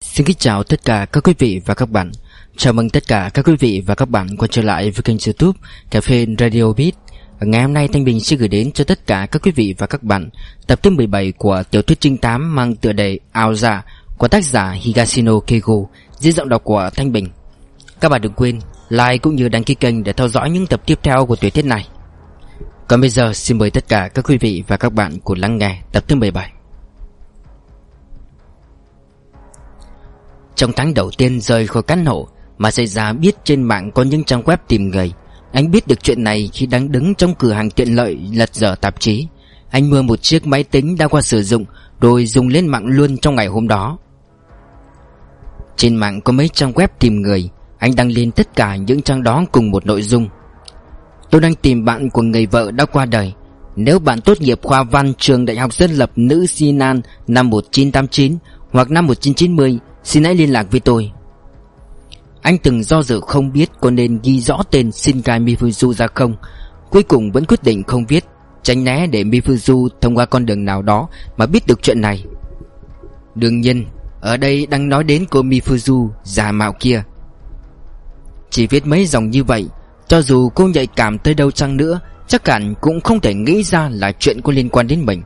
Xin kính chào tất cả các quý vị và các bạn. Chào mừng tất cả các quý vị và các bạn quay trở lại với kênh youtube Cà phê Radio Beat. Ngày hôm nay Thanh Bình sẽ gửi đến cho tất cả các quý vị và các bạn Tập thứ 17 của tiểu thuyết trinh tám mang tựa đề Ao Dạ Của tác giả Higashino Keigo Dưới giọng đọc của Thanh Bình. Các bạn đừng quên like cũng như đăng ký kênh để theo dõi những tập tiếp theo của tiểu thuyết này. Còn bây giờ xin mời tất cả các quý vị và các bạn cùng lắng nghe tập thứ 17 Trong tháng đầu tiên rời khỏi căn hộ Mà xảy ra biết trên mạng có những trang web tìm người. Anh biết được chuyện này khi đang đứng trong cửa hàng tiện lợi lật dở tạp chí. Anh mua một chiếc máy tính đã qua sử dụng, Rồi dùng lên mạng luôn trong ngày hôm đó. Trên mạng có mấy trang web tìm người. Anh đăng lên tất cả những trang đó cùng một nội dung. Tôi đang tìm bạn của người vợ đã qua đời. Nếu bạn tốt nghiệp khoa văn trường Đại học Dân lập Nữ Sinan năm 1989 hoặc năm 1990 Xin hãy liên lạc với tôi. Anh từng do dự không biết có nên ghi rõ tên Shinkai Mifuzu ra không. Cuối cùng vẫn quyết định không viết. Tránh né để Mifuzu thông qua con đường nào đó Mà biết được chuyện này. Đương nhiên, Ở đây đang nói đến cô Mifuzu giả mạo kia. Chỉ viết mấy dòng như vậy, Cho dù cô nhạy cảm tới đâu chăng nữa, Chắc hẳn cũng không thể nghĩ ra là chuyện có liên quan đến mình.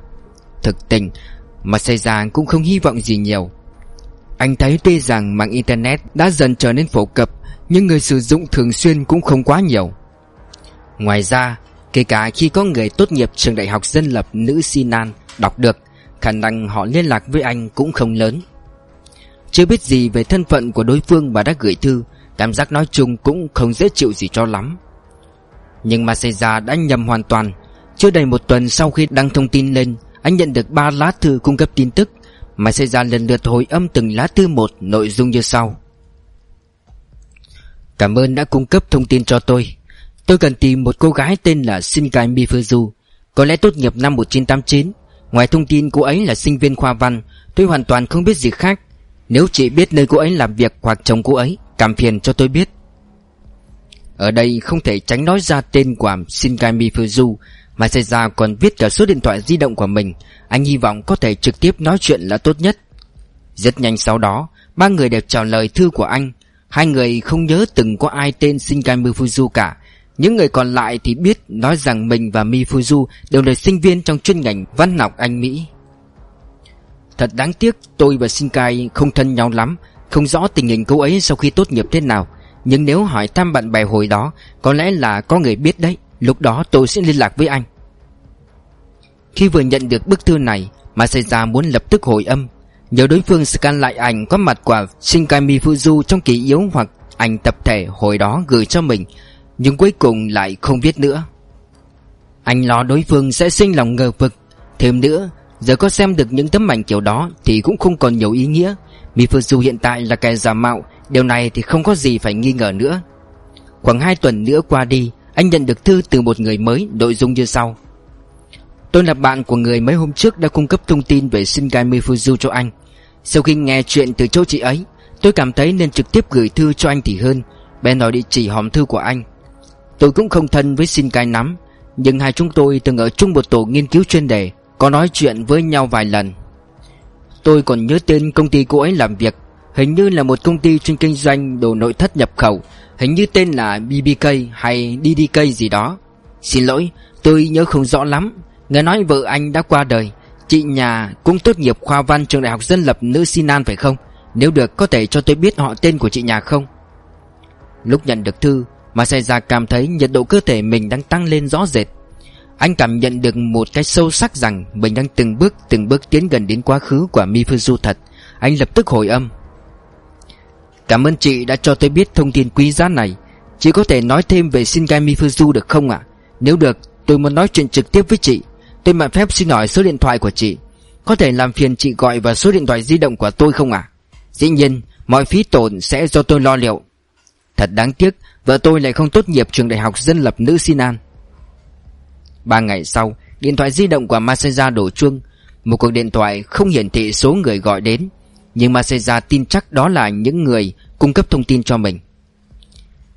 Thực tình, Mà xảy ra cũng không hy vọng gì nhiều anh thấy tuy rằng mạng Internet đã dần trở nên phổ cập, Nhưng người sử dụng thường xuyên cũng không quá nhiều. Ngoài ra, Kể cả khi có người tốt nghiệp trường đại học dân lập nữ Sinan đọc được, Khả năng họ liên lạc với anh cũng không lớn. Chưa biết gì về thân phận của đối phương mà đã gửi thư, Cảm giác nói chung cũng không dễ chịu gì cho lắm. Nhưng Maseja đã nhầm hoàn toàn. Chưa đầy một tuần sau khi đăng thông tin lên, Anh nhận được ba lá thư cung cấp tin tức mà sẽ ra lần lượt hồi âm từng lá thư một, nội dung như sau. Cảm ơn đã cung cấp thông tin cho tôi. Tôi cần tìm một cô gái tên là Shinkai Mifuzu. Có lẽ tốt nghiệp năm 1989 Ngoài thông tin cô ấy là sinh viên khoa văn, Tôi hoàn toàn không biết gì khác. Nếu chị biết nơi cô ấy làm việc hoặc chồng cô ấy, Cảm phiền cho tôi biết. Ở đây không thể tránh nói ra tên của Shinkai Mifuzu. Mà sẽ ra còn viết cả số điện thoại di động của mình. Anh hy vọng có thể trực tiếp nói chuyện là tốt nhất. Rất nhanh sau đó, Ba người đều trả lời thư của anh. Hai người không nhớ từng có ai tên Shinkai Mifuzu cả. Những người còn lại thì biết Nói rằng mình và Mifuzu Đều là sinh viên trong chuyên ngành văn học Anh Mỹ. Thật đáng tiếc, tôi và Shinkai không thân nhau lắm, Không rõ tình hình cô ấy sau khi tốt nghiệp thế nào. Nhưng nếu hỏi thăm bạn bè hồi đó, Có lẽ là có người biết đấy. Lúc đó tôi sẽ liên lạc với anh. Khi vừa nhận được bức thư này Masaya muốn lập tức hồi âm, Nhờ đối phương scan lại ảnh có mặt của Shinkami Mifuzu trong kỷ yếu hoặc ảnh tập thể hồi đó gửi cho mình, Nhưng cuối cùng lại không viết nữa. Anh lo đối phương sẽ sinh lòng ngờ vực. Thêm nữa, Giờ có xem được những tấm ảnh kiểu đó Thì cũng không còn nhiều ý nghĩa. Mifuzu hiện tại là kẻ giả mạo, Điều này thì không có gì phải nghi ngờ nữa. Khoảng 2 tuần nữa qua đi anh nhận được thư từ một người mới, Nội dung như sau. Tôi là bạn của người mấy hôm trước đã cung cấp thông tin về Shingai Mifuzu cho anh. Sau khi nghe chuyện từ chỗ chị ấy, Tôi cảm thấy nên trực tiếp gửi thư cho anh thì hơn. Bèn nói địa chỉ hòm thư của anh. Tôi cũng không thân với Shingai lắm, Nhưng hai chúng tôi từng ở chung một tổ nghiên cứu chuyên đề, Có nói chuyện với nhau vài lần. Tôi còn nhớ tên công ty cô ấy làm việc, Hình như là một công ty chuyên kinh doanh đồ nội thất nhập khẩu. Hình như tên là BBK hay DDK gì đó. Xin lỗi, tôi nhớ không rõ lắm. Nghe nói vợ anh đã qua đời. Chị nhà cũng tốt nghiệp khoa văn trường đại học dân lập nữ Sinan phải không? Nếu được có thể cho tôi biết họ tên của chị nhà không? Lúc nhận được thư Masaya cảm thấy nhiệt độ cơ thể mình đang tăng lên rõ rệt. Anh cảm nhận được một cái sâu sắc rằng Mình đang từng bước từng bước tiến gần đến quá khứ của Mifuzu thật. Anh lập tức hồi âm. Cảm ơn chị đã cho tôi biết thông tin quý giá này. Chị có thể nói thêm về Shingai Mifuzu được không ạ? Nếu được, tôi muốn nói chuyện trực tiếp với chị. Tôi mạn phép xin hỏi số điện thoại của chị. Có thể làm phiền chị gọi vào số điện thoại di động của tôi không ạ? Dĩ nhiên, Mọi phí tổn sẽ do tôi lo liệu. Thật đáng tiếc, Vợ tôi lại không tốt nghiệp trường đại học dân lập nữ Sinan Ba ngày sau, Điện thoại di động của Masaya đổ chuông. Một cuộc điện thoại không hiển thị số người gọi đến. Nhưng Maseja tin chắc đó là những người Cung cấp thông tin cho mình.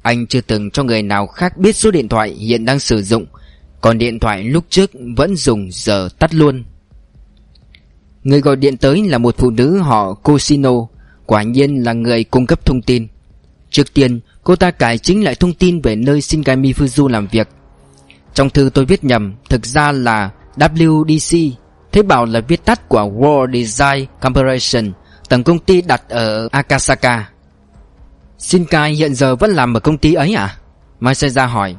Anh chưa từng cho người nào khác biết số điện thoại hiện đang sử dụng. Còn điện thoại lúc trước vẫn dùng, giờ tắt luôn. Người gọi điện tới là một phụ nữ, họ Cosino Quả nhiên là người cung cấp thông tin. Trước tiên, cô ta cải chính lại thông tin về nơi Shinkai Mifuzu làm việc. Trong thư tôi viết nhầm, Thực ra là WDC Thế bảo là viết tắt của World Design Corporation. Tổng công ty đặt ở Akasaka. Shinkai hiện giờ vẫn làm ở công ty ấy à? Masaya hỏi.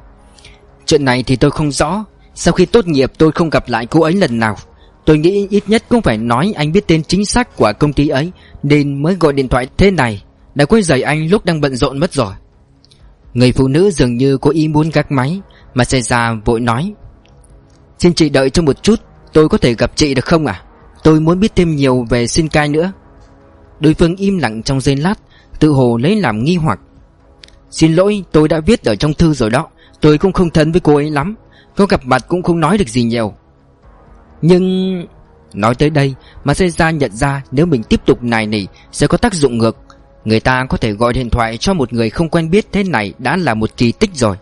Chuyện này thì tôi không rõ. Sau khi tốt nghiệp, tôi không gặp lại cô ấy lần nào. Tôi nghĩ ít nhất cũng phải nói anh biết tên chính xác của công ty ấy, Nên mới gọi điện thoại thế này. Đã quấy rầy anh lúc đang bận rộn mất rồi. Người phụ nữ dường như có ý muốn gác máy. Masaya vội nói. Xin chị đợi cho một chút, Tôi có thể gặp chị được không à Tôi muốn biết thêm nhiều về Shinkai nữa. Đối phương im lặng trong giây lát, Tự hồ lấy làm nghi hoặc. Xin lỗi, tôi đã viết ở trong thư rồi đó. Tôi cũng không thân với cô ấy lắm. Có gặp mặt cũng không nói được gì nhiều. Nhưng, Nói tới đây mà ra nhận ra Nếu mình tiếp tục nài nỉ Sẽ có tác dụng ngược. Người ta có thể gọi điện thoại cho một người không quen biết thế này Đã là một kỳ tích rồi.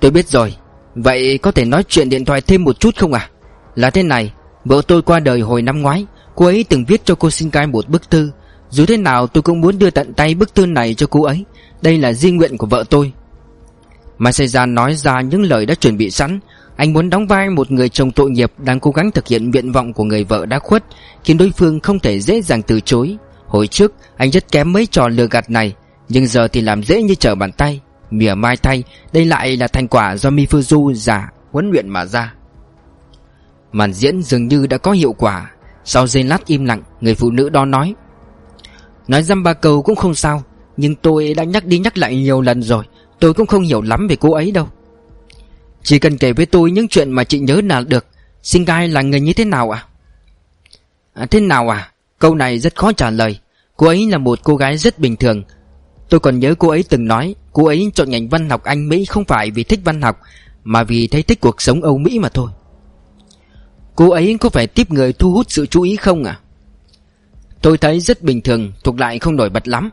Tôi biết rồi. Vậy có thể nói chuyện điện thoại thêm một chút không à? Là thế này, Vợ tôi qua đời hồi năm ngoái Cô ấy từng viết cho cô Shinkai một bức thư. Dù thế nào tôi cũng muốn đưa tận tay bức thư này cho cô ấy. Đây là di nguyện của vợ tôi. Masaya nói ra những lời đã chuẩn bị sẵn. Anh muốn đóng vai một người chồng tội nghiệp Đang cố gắng thực hiện nguyện vọng của người vợ đã khuất, Khiến đối phương không thể dễ dàng từ chối. Hồi trước, anh rất kém mấy trò lừa gạt này, Nhưng giờ thì làm dễ như trở bàn tay. Mỉa mai thay, Đây lại là thành quả do Mifuzu giả huấn luyện mà ra. Màn diễn dường như đã có hiệu quả. Sau giây lát im lặng, Người phụ nữ đó nói Nói dăm ba câu cũng không sao, Nhưng tôi đã nhắc đi nhắc lại nhiều lần rồi, Tôi cũng không hiểu lắm về cô ấy đâu. Chỉ cần kể với tôi những chuyện mà chị nhớ là được Shinkai là người như thế nào à? à Thế nào à Câu này rất khó trả lời. Cô ấy là một cô gái rất bình thường. Tôi còn nhớ cô ấy từng nói, Cô ấy chọn ngành văn học Anh Mỹ không phải vì thích văn học, Mà vì thấy thích cuộc sống Âu Mỹ mà thôi. Cô ấy có phải tiếp người thu hút sự chú ý không à Tôi thấy rất bình thường, Thuộc lại không nổi bật lắm.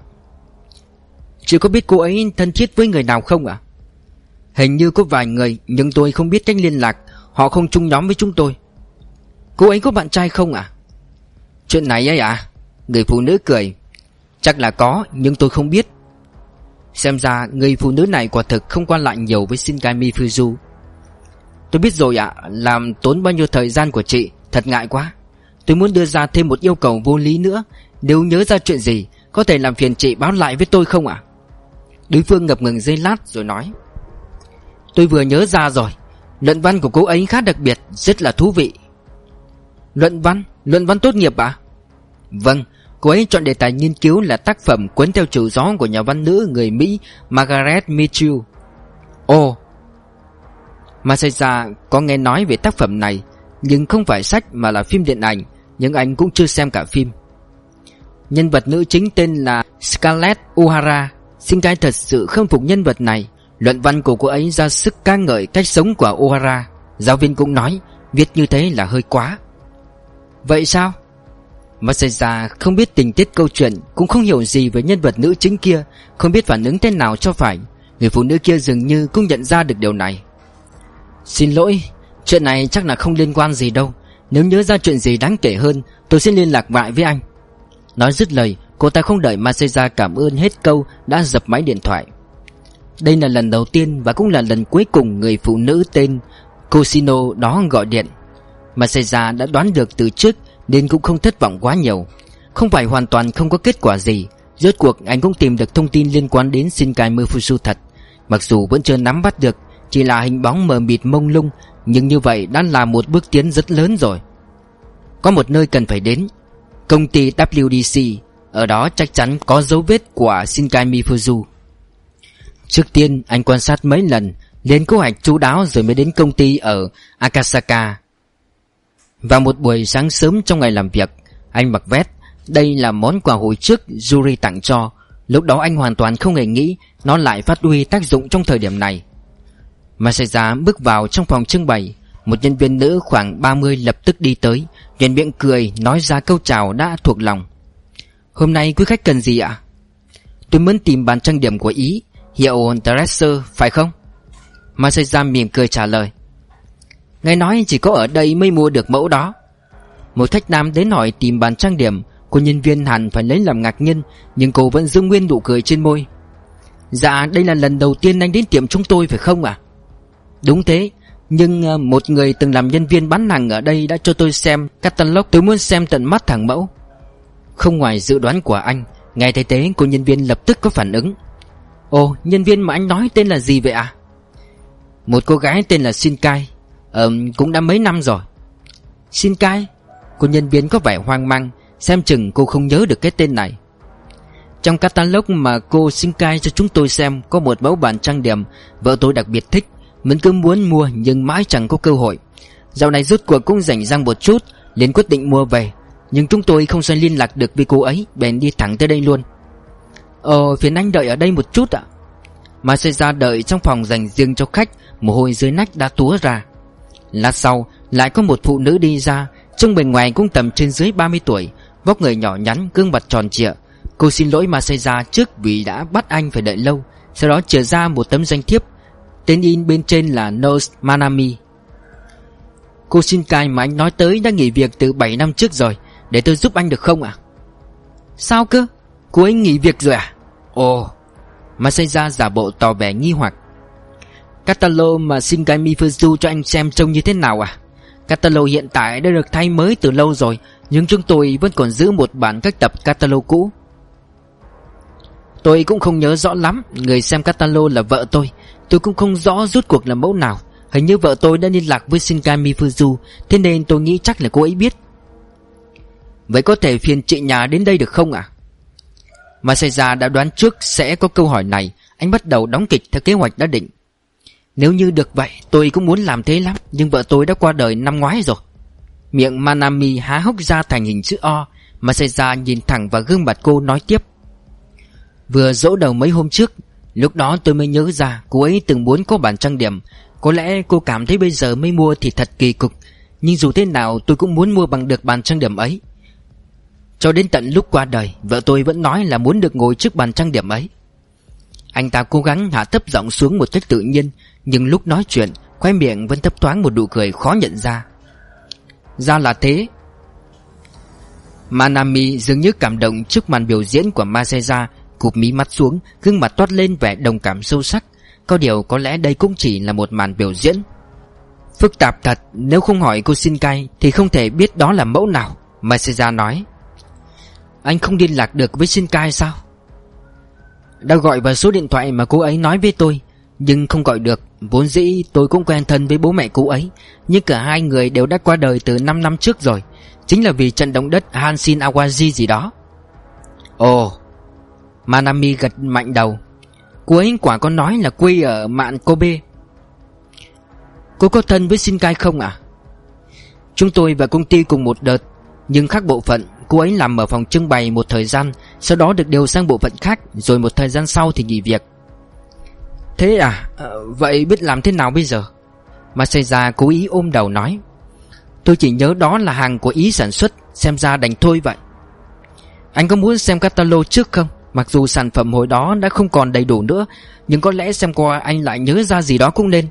Chị có biết cô ấy thân thiết với người nào không ạ? Hình như có vài người, Nhưng tôi không biết cách liên lạc, Họ không chung nhóm với chúng tôi. Cô ấy có bạn trai không ạ? Chuyện này ấy à Người phụ nữ cười. Chắc là có, nhưng tôi không biết. Xem ra người phụ nữ này quả thực không quan lại nhiều với Shinkai Mifuzu. Tôi biết rồi ạ, Làm tốn bao nhiêu thời gian của chị, Thật ngại quá. Tôi muốn đưa ra thêm một yêu cầu vô lý nữa. Nếu nhớ ra chuyện gì, Có thể làm phiền chị báo lại với tôi không ạ? Đối phương ngập ngừng giây lát rồi nói. Tôi vừa nhớ ra rồi, Luận văn của cô ấy khá đặc biệt, Rất là thú vị. Luận văn? Luận văn tốt nghiệp à? Vâng Cô ấy chọn đề tài nghiên cứu là tác phẩm Cuốn theo chiều gió của nhà văn nữ người Mỹ Margaret Mitchell. Ồ Masaya có nghe nói về tác phẩm này, Nhưng không phải sách mà là phim điện ảnh, Nhưng anh cũng chưa xem cả phim. Nhân vật nữ chính tên là Scarlett O'Hara trai thật sự khâm phục nhân vật này. Luận văn của cô ấy ra sức ca ngợi cách sống của O'Hara. Giáo viên cũng nói, Viết như thế là hơi quá. Vậy sao? Masaya không biết tình tiết câu chuyện, Cũng không hiểu gì về nhân vật nữ chính kia, Không biết phản ứng thế nào cho phải. Người phụ nữ kia dường như cũng nhận ra được điều này. Xin lỗi, Chuyện này chắc là không liên quan gì đâu. Nếu nhớ ra chuyện gì đáng kể hơn, Tôi sẽ liên lạc lại với anh. Nói dứt lời, Cô ta không đợi Maseja cảm ơn hết câu Đã dập máy điện thoại. Đây là lần đầu tiên Và cũng là lần cuối cùng Người phụ nữ tên Cosino đó gọi điện. Maseja đã đoán được từ trước Nên cũng không thất vọng quá nhiều. Không phải hoàn toàn không có kết quả gì. Rốt cuộc anh cũng tìm được thông tin liên quan đến Shinkai Mufusu thật. Mặc dù vẫn chưa nắm bắt được chỉ là hình bóng mờ mịt mông lung, Nhưng như vậy đã là một bước tiến rất lớn rồi. Có một nơi cần phải đến. Công ty WDC Ở đó chắc chắn có dấu vết của Shinkai Mifuzu. Trước tiên, anh quan sát mấy lần, Lên kế hoạch chú đáo rồi mới đến công ty ở Akasaka. Vào một buổi sáng sớm trong ngày làm việc, Anh mặc vest. Đây là món quà hồi trước Yuri tặng cho. Lúc đó anh hoàn toàn không hề nghĩ Nó lại phát huy tác dụng trong thời điểm này. Masaya bước vào trong phòng trưng bày, Một nhân viên nữ khoảng 30 lập tức đi tới Nhìn miệng cười, Nói ra câu chào đã thuộc lòng. Hôm nay quý khách cần gì ạ? Tôi muốn tìm bàn trang điểm của Ý, Hiệu Dresser, phải không? Masaya mỉm cười trả lời. Nghe nói chỉ có ở đây mới mua được mẫu đó. Một khách nam đến hỏi tìm bàn trang điểm, Cô nhân viên hẳn phải lấy làm ngạc nhiên, Nhưng cô vẫn giữ nguyên nụ cười trên môi. Dạ đây là lần đầu tiên anh đến tiệm chúng tôi phải không ạ? Đúng thế, Nhưng ờ, một người từng làm nhân viên bán hàng ở đây đã cho tôi xem catalog. Tôi muốn xem tận mắt thằng mẫu. Không ngoài dự đoán của anh Ngài thay thế, cô nhân viên lập tức có phản ứng. Ồ, nhân viên mà anh nói tên là gì vậy ạ? Một cô gái tên là Shinkai Ờ cũng đã mấy năm rồi. Shinkai, Cô nhân viên có vẻ hoang mang, Xem chừng cô không nhớ được cái tên này. Trong catalog mà cô Shinkai cho chúng tôi xem, Có một mẫu bản trang điểm, Vợ tôi đặc biệt thích. Mình cứ muốn mua nhưng mãi chẳng có cơ hội. Dạo này rút cuộc cũng rảnh rang một chút, liền quyết định mua về. Nhưng chúng tôi không sao liên lạc được với cô ấy, Bèn đi thẳng tới đây luôn. Ờ phiền anh đợi ở đây một chút ạ. Mà sẽ ra đợi trong phòng dành riêng cho khách, Mồ hôi dưới nách đã túa ra. Lát sau, lại có một phụ nữ đi ra, Trông bề ngoài cũng tầm trên dưới 30 tuổi, Vóc người nhỏ nhắn, gương mặt tròn trịa. Cô xin lỗi mà xảy ra trước vì đã bắt anh phải đợi lâu, Sau đó trở ra một tấm danh thiếp Tên in bên trên là Nose Manami. Cô Shinkai mà anh nói tới đã nghỉ việc từ 7 năm trước rồi. Để tôi giúp anh được không ạ? Sao cơ? Cô ấy nghỉ việc rồi à Ồ Masaya giả bộ tỏ vẻ nghi hoặc. Catalog mà Shinkai Mifuzu cho anh xem trông như thế nào à Catalog hiện tại đã được thay mới từ lâu rồi Nhưng chúng tôi vẫn còn giữ một bản các tập catalog cũ. Tôi cũng không nhớ rõ lắm Người xem catalog là vợ tôi Tôi cũng không rõ rút cuộc là mẫu nào. Hình như vợ tôi đã liên lạc với Shinkai Mifuzu Thế nên tôi nghĩ chắc là cô ấy biết. Vậy có thể phiền chị nhà đến đây được không ạ? À? Masaya đã đoán trước sẽ có câu hỏi này. Anh bắt đầu đóng kịch theo kế hoạch đã định. Nếu như được vậy, tôi cũng muốn làm thế lắm, Nhưng vợ tôi đã qua đời năm ngoái rồi. Miệng Manami há hốc ra thành hình chữ O. Masaya nhìn thẳng vào gương mặt cô nói tiếp. Vừa dỗ đầu mấy hôm trước Lúc đó tôi mới nhớ ra, Cô ấy từng muốn có bản trang điểm. Có lẽ cô cảm thấy bây giờ mới mua thì thật kỳ cục. Nhưng dù thế nào, tôi cũng muốn mua bằng được bàn trang điểm ấy. Cho đến tận lúc qua đời, Vợ tôi vẫn nói là muốn được ngồi trước bàn trang điểm ấy. Anh ta cố gắng hạ thấp giọng xuống một cách tự nhiên, nhưng lúc nói chuyện Khoe miệng vẫn thấp thoáng một nụ cười khó nhận ra. Ra là thế. Manami dường như cảm động trước màn biểu diễn của Maseja Cụp mí mắt xuống, Gương mặt toát lên vẻ đồng cảm sâu sắc. Có điều có lẽ đây cũng chỉ là một màn biểu diễn. Phức tạp thật, Nếu không hỏi cô Shinkai Thì không thể biết đó là mẫu nào Masaya nói. Anh không liên lạc được với Shinkai sao? Đã gọi vào số điện thoại mà cô ấy nói với tôi, Nhưng không gọi được. Vốn dĩ tôi cũng quen thân với bố mẹ cũ ấy, Nhưng cả hai người đều đã qua đời từ 5 năm trước rồi. Chính là vì trận động đất Hanshin Awaji gì đó. Ồ Manami gật mạnh đầu. Cô ấy quả có nói là quê ở mạn Kobe Cô có thân với Shinkai không à Chúng tôi và công ty cùng một đợt Nhưng khác bộ phận Cô ấy làm ở phòng trưng bày một thời gian Sau đó được điều sang bộ phận khác Rồi một thời gian sau thì nghỉ việc. Thế à, à Vậy biết làm thế nào bây giờ? Masaya cố ý ôm đầu nói. Tôi chỉ nhớ đó là hàng của ý sản xuất Xem ra đành thôi vậy. Anh có muốn xem catalog trước không? Mặc dù sản phẩm hồi đó đã không còn đầy đủ nữa, Nhưng có lẽ xem qua anh lại nhớ ra gì đó cũng nên.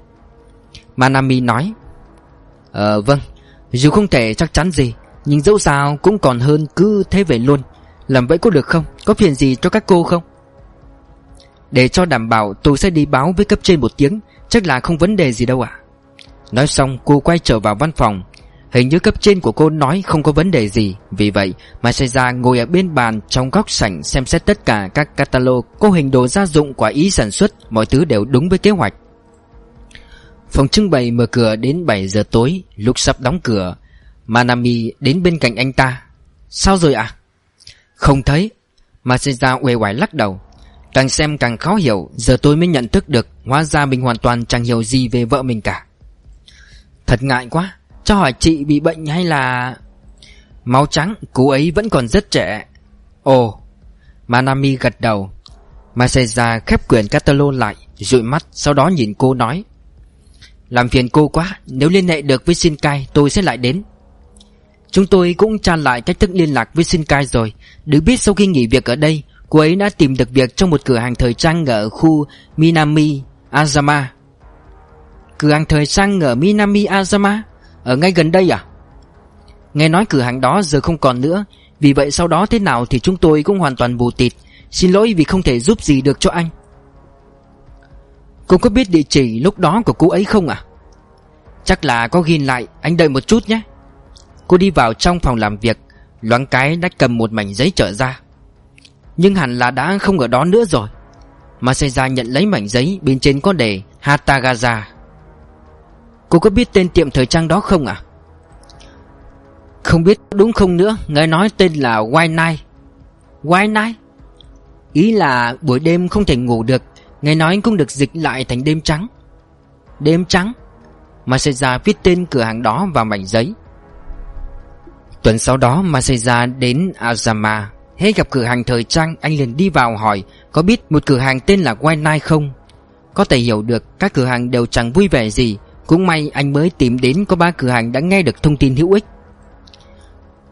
Manami nói Ờ vâng Dù không thể chắc chắn gì, Nhưng dẫu sao cũng còn hơn cứ thế về luôn. Làm vậy có được không? Có phiền gì cho các cô không? Để cho đảm bảo, tôi sẽ đi báo với cấp trên một tiếng, Chắc là không vấn đề gì đâu ạ. Nói xong, cô quay trở vào văn phòng Hình như cấp trên của cô nói không có vấn đề gì. Vì vậy mà ra ngồi ở bên bàn trong góc sảnh xem xét tất cả các catalog. Cô hình đồ gia dụng, quả ý sản xuất, Mọi thứ đều đúng với kế hoạch. Phòng trưng bày mở cửa đến 7 giờ tối, Lúc sắp đóng cửa, Manami đến bên cạnh anh ta. Sao rồi ạ? À? Không thấy. Masaya uể oải lắc đầu. Càng xem càng khó hiểu, Giờ tôi mới nhận thức được, Hóa ra mình hoàn toàn chẳng hiểu gì về vợ mình cả. Thật ngại quá. Cho hỏi chị bị bệnh hay là Máu trắng Cô ấy vẫn còn rất trẻ. Ồ, Manami gật đầu. Masaya khép quyển catalog lại, dụi mắt, Sau đó nhìn cô nói. Làm phiền cô quá, Nếu liên hệ được với Shinkai, tôi sẽ lại đến. Chúng tôi cũng tra lại cách thức liên lạc với Shinkai rồi. Được biết sau khi nghỉ việc ở đây, Cô ấy đã tìm được việc trong một cửa hàng thời trang ở khu Minami Azama. Cửa hàng thời trang ở Minami Azama? Ở ngay gần đây à? Nghe nói cửa hàng đó giờ không còn nữa. Vì vậy sau đó thế nào thì chúng tôi cũng hoàn toàn bù tịt. Xin lỗi vì không thể giúp gì được cho anh. Cô có biết địa chỉ lúc đó của cô ấy không à Chắc là có ghi lại, Anh đợi một chút nhé. Cô đi vào trong phòng làm việc, Loáng cái đã cầm một mảnh giấy trở ra. Nhưng hẳn là đã không ở đó nữa rồi. Masaya nhận lấy mảnh giấy, Bên trên có đề Hatagaza. Cô có biết tên tiệm thời trang đó không à Không biết, đúng không nữa? Nghe nói tên là White Night White Night Ý là buổi đêm không thể ngủ được. Nghe nói cũng được dịch lại thành đêm trắng. Đêm trắng? Masaya viết tên cửa hàng đó vào mảnh giấy. Tuần sau đó Masaya đến Azama. Hết gặp cửa hàng thời trang, Anh liền đi vào hỏi, Có biết một cửa hàng tên là White Night không? Có thể hiểu được, Các cửa hàng đều chẳng vui vẻ gì. Cũng may anh mới tìm đến có ba cửa hàng đã nghe được thông tin hữu ích.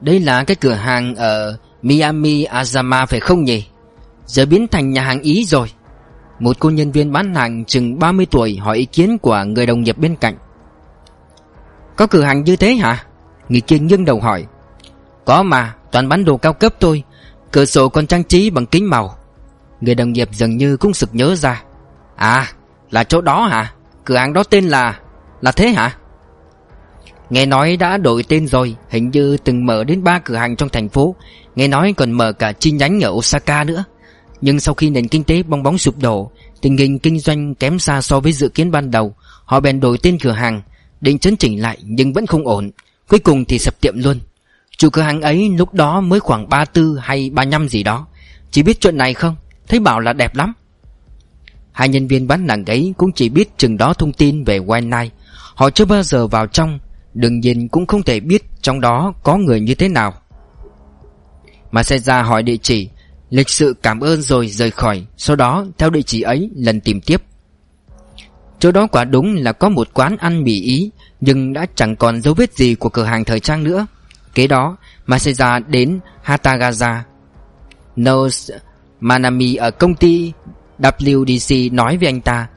Đây là cái cửa hàng ở Miami Azama phải không nhỉ? Giờ biến thành nhà hàng Ý rồi. Một cô nhân viên bán hàng chừng 30 tuổi hỏi ý kiến của người đồng nghiệp bên cạnh. Có cửa hàng như thế hả? Người kia nghiêng đầu hỏi. Có mà, toàn bán đồ cao cấp thôi. Cửa sổ còn trang trí bằng kính màu. Người đồng nghiệp dường như cũng sực nhớ ra. À, là chỗ đó hả? Cửa hàng đó tên là... Là thế hả? Nghe nói đã đổi tên rồi, Hình như từng mở đến ba cửa hàng trong thành phố. Nghe nói còn mở cả chi nhánh ở Osaka nữa. Nhưng sau khi nền kinh tế bong bóng sụp đổ, Tình hình kinh doanh kém xa so với dự kiến ban đầu, Họ bèn đổi tên cửa hàng, Định chấn chỉnh lại nhưng vẫn không ổn. Cuối cùng thì sập tiệm luôn. Chủ cửa hàng ấy lúc đó mới khoảng 34 hay 35 gì đó. Chỉ biết chuyện này không? Thấy bảo là đẹp lắm. Hai nhân viên bán nàng ấy cũng chỉ biết chừng đó thông tin về White Night. Họ chưa bao giờ vào trong, Đương nhiên cũng không thể biết trong đó có người như thế nào. Mà xe ra hỏi địa chỉ, Lịch sự cảm ơn rồi rời khỏi, Sau đó theo địa chỉ ấy lần tìm tiếp. Chỗ đó quả đúng là có một quán ăn mì Ý, Nhưng đã chẳng còn dấu vết gì của cửa hàng thời trang nữa. Kế đó Masaya đến Hatagaza. Nose Manami ở công ty WDC nói với anh ta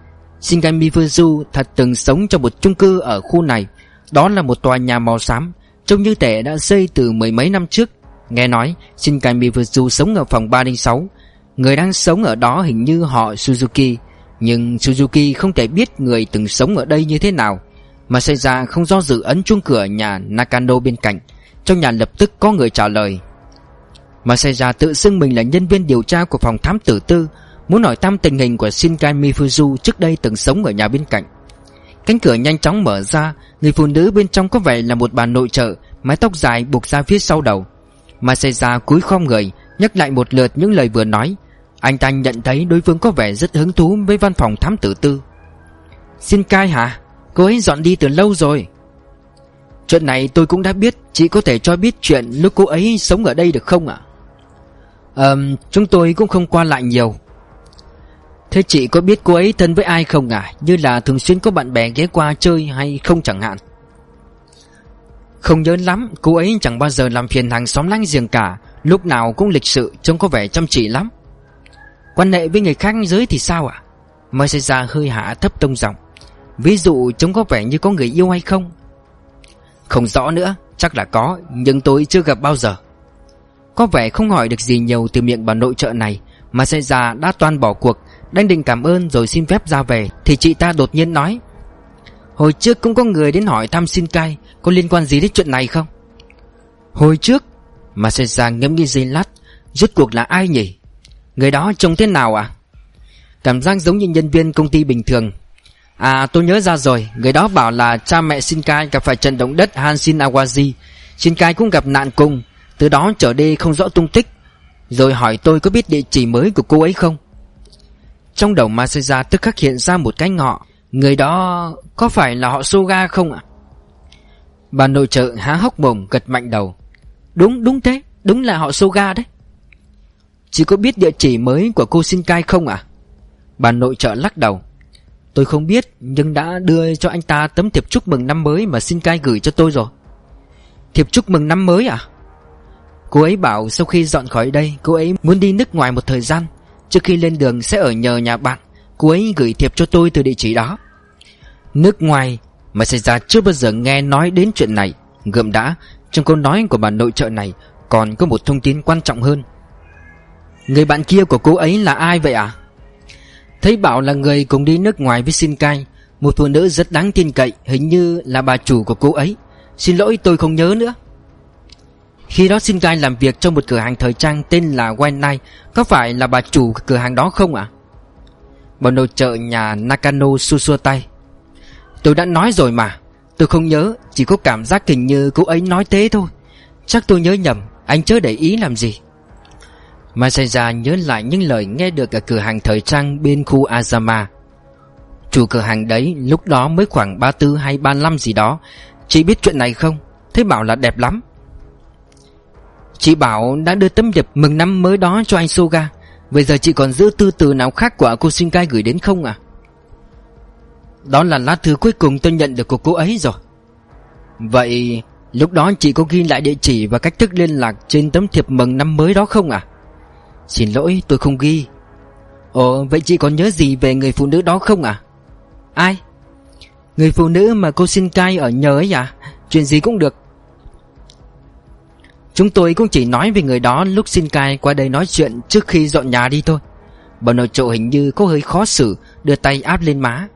Shingami Fuzu thật từng sống trong một chung cư ở khu này. Đó là một tòa nhà màu xám, Trông như thể đã xây từ mười mấy năm trước. Nghe nói Shinkai Fuzu sống ở phòng 306 Người đang sống ở đó hình như họ Suzuki, Nhưng Suzuki không thể biết người từng sống ở đây như thế nào, Mà xảy ra không do dự ấn chuông cửa nhà Nakano bên cạnh. Trong nhà lập tức có người trả lời. Mà xảy ra tự xưng mình là nhân viên điều tra của phòng thám tử tư Muốn hỏi thăm tình hình của Shinkai Mifuzu trước đây từng sống ở nhà bên cạnh. Cánh cửa nhanh chóng mở ra, Người phụ nữ bên trong có vẻ là một bà nội trợ, Mái tóc dài buộc ra phía sau đầu. Masaya cúi khom người, Nhắc lại một lượt những lời vừa nói. Anh ta nhận thấy đối phương có vẻ rất hứng thú Với văn phòng thám tử tư. Shinkai hả? Cô ấy dọn đi từ lâu rồi. Chuyện này tôi cũng đã biết, Chị có thể cho biết chuyện lúc cô ấy sống ở đây được không ạ? À? Chúng tôi cũng không qua lại nhiều. Thế chị có biết cô ấy thân với ai không à Như là thường xuyên có bạn bè ghé qua chơi hay không chẳng hạn. Không nhớ lắm, Cô ấy chẳng bao giờ làm phiền hàng xóm láng giềng cả. Lúc nào cũng lịch sự, Trông có vẻ chăm chỉ lắm. Quan hệ với người khác giới thì sao ạ? À? ra hơi hạ thấp tông giọng. Ví dụ trông có vẻ như có người yêu hay không? Không rõ nữa, Chắc là có, Nhưng tôi chưa gặp bao giờ. Có vẻ không hỏi được gì nhiều từ miệng bà nội trợ này, Mà ra đã toàn bỏ cuộc. Đang định cảm ơn rồi xin phép ra về. Thì chị ta đột nhiên nói, Hồi trước cũng có người đến hỏi thăm xin cai, Có liên quan gì đến chuyện này không? Hồi trước? Mà sẽ ra ngẫm nghĩ giây lát, Rốt cuộc là ai nhỉ? Người đó trông thế nào à? Cảm giác giống như nhân viên công ty bình thường. À tôi nhớ ra rồi, Người đó bảo là cha mẹ Shinkai gặp phải trận động đất Hanshin Awaji Shinkai cũng gặp nạn cùng, Từ đó trở đi không rõ tung tích. Rồi hỏi tôi có biết địa chỉ mới của cô ấy không? Trong đầu Masaya tức khắc hiện ra một cái ngọ Người đó có phải là họ Soga không ạ? Bà nội trợ há hốc mồm, gật mạnh đầu Đúng đúng thế, Đúng là họ Soga đấy Chỉ có biết địa chỉ mới của cô Shinkai không ạ? Bà nội trợ lắc đầu Tôi không biết, Nhưng đã đưa cho anh ta tấm thiệp chúc mừng năm mới Mà Shinkai gửi cho tôi rồi Thiệp chúc mừng năm mới à? Cô ấy bảo sau khi dọn khỏi đây, Cô ấy muốn đi nước ngoài một thời gian Trước khi lên đường sẽ ở nhờ nhà bạn, Cô ấy gửi thiệp cho tôi từ địa chỉ đó Nước ngoài Mà xảy ra chưa bao giờ nghe nói đến chuyện này Gượm đã, Trong câu nói của bà nội trợ này còn có một thông tin quan trọng hơn Người bạn kia của cô ấy là ai vậy ạ? À? Thấy bảo là người cùng đi nước ngoài với Shinkai, Một phụ nữ rất đáng tin cậy, Hình như là bà chủ của cô ấy Xin lỗi, tôi không nhớ nữa khi đó Shinkai làm việc trong một cửa hàng thời trang tên là Wenai Có phải là bà chủ cửa hàng đó không ạ? À? Bà nội trợ nhà Nakano xua xua tay Tôi đã nói rồi mà. Tôi không nhớ, Chỉ có cảm giác hình như cô ấy nói thế thôi. Chắc tôi nhớ nhầm, Anh chớ để ý làm gì. Masaya nhớ lại những lời nghe được ở cửa hàng thời trang bên khu Azama. Chủ cửa hàng đấy lúc đó mới khoảng 34 hay 35 gì đó. Chị biết chuyện này không? Thế bảo là đẹp lắm. Chị bảo đã đưa tấm thiệp mừng năm mới đó cho anh Soga Bây giờ chị còn giữ tư từ nào khác của cô Shinkai gửi đến không à? Đó là lá thư cuối cùng tôi nhận được của cô ấy rồi Vậy lúc đó chị có ghi lại địa chỉ và cách thức liên lạc trên tấm thiệp mừng năm mới đó không à? Xin lỗi, tôi không ghi Ồ, vậy chị còn nhớ gì về người phụ nữ đó không à? Ai? Người phụ nữ mà cô Shinkai ở nhờ ấy à? Chuyện gì cũng được Chúng tôi cũng chỉ nói về người đó lúc xin cai qua đây nói chuyện trước khi dọn nhà đi thôi. Bà nội trợ hình như có hơi khó xử, Đưa tay áp lên má.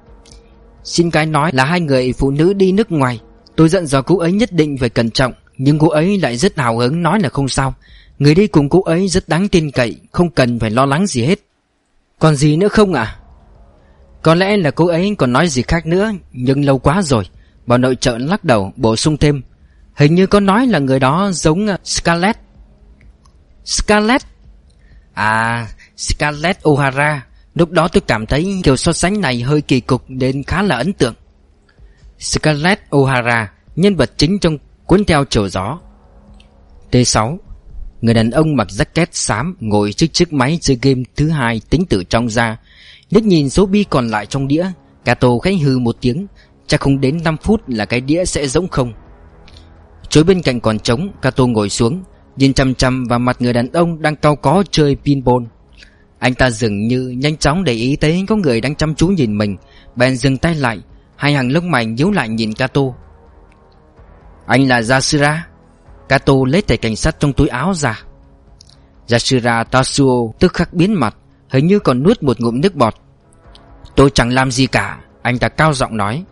Xin cái nói là hai người phụ nữ đi nước ngoài. Tôi giận dò cô ấy nhất định phải cẩn trọng, Nhưng cô ấy lại rất hào hứng nói là không sao. Người đi cùng cô ấy rất đáng tin cậy, Không cần phải lo lắng gì hết. Còn gì nữa không à Có lẽ là cô ấy còn nói gì khác nữa, Nhưng lâu quá rồi. Bà nội trợ lắc đầu, bổ sung thêm. Hình như có nói là người đó giống ờ, Scarlett. Scarlett? À Scarlett O'Hara. Lúc đó tôi cảm thấy kiểu so sánh này hơi kỳ cục nên khá là ấn tượng. Scarlett O'Hara, Nhân vật chính trong cuốn theo chiều gió. T6 Người đàn ông mặc jacket xám ngồi trước chiếc máy chơi game thứ hai tính từ trong ra. Nước nhìn số bi còn lại trong đĩa Cato khẽ hư một tiếng. Chắc không đến 5 phút là cái đĩa sẽ rỗng không. Chối bên cạnh còn trống, Kato ngồi xuống, Nhìn chăm chăm vào mặt người đàn ông đang cao có chơi pinball. Anh ta dường như nhanh chóng để ý thấy có người đang chăm chú nhìn mình. Bèn dừng tay lại, Hai hàng lông mày nhíu lại nhìn Kato. Anh là Yasura Kato lấy thẻ cảnh sát trong túi áo ra. Yashira Tatsuo tức khắc biến mặt, Hình như còn nuốt một ngụm nước bọt. Tôi chẳng làm gì cả, Anh ta cao giọng nói.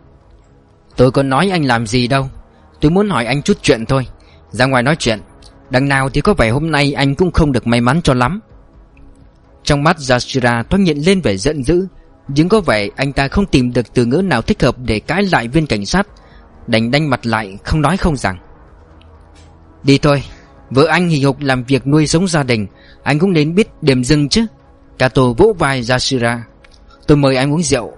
Tôi có nói anh làm gì đâu. Tôi muốn hỏi anh chút chuyện thôi. Ra ngoài nói chuyện. Đằng nào thì có vẻ hôm nay anh cũng không được may mắn cho lắm. Trong mắt Yashira thoát hiện lên vẻ giận dữ, Nhưng có vẻ anh ta không tìm được từ ngữ nào thích hợp để cãi lại viên cảnh sát. Đành đanh mặt lại, không nói không rằng. Đi thôi, Vợ anh hì hục làm việc nuôi sống gia đình, Anh cũng nên biết điểm dừng chứ. Kato vỗ vai Yashira. Tôi mời anh uống rượu.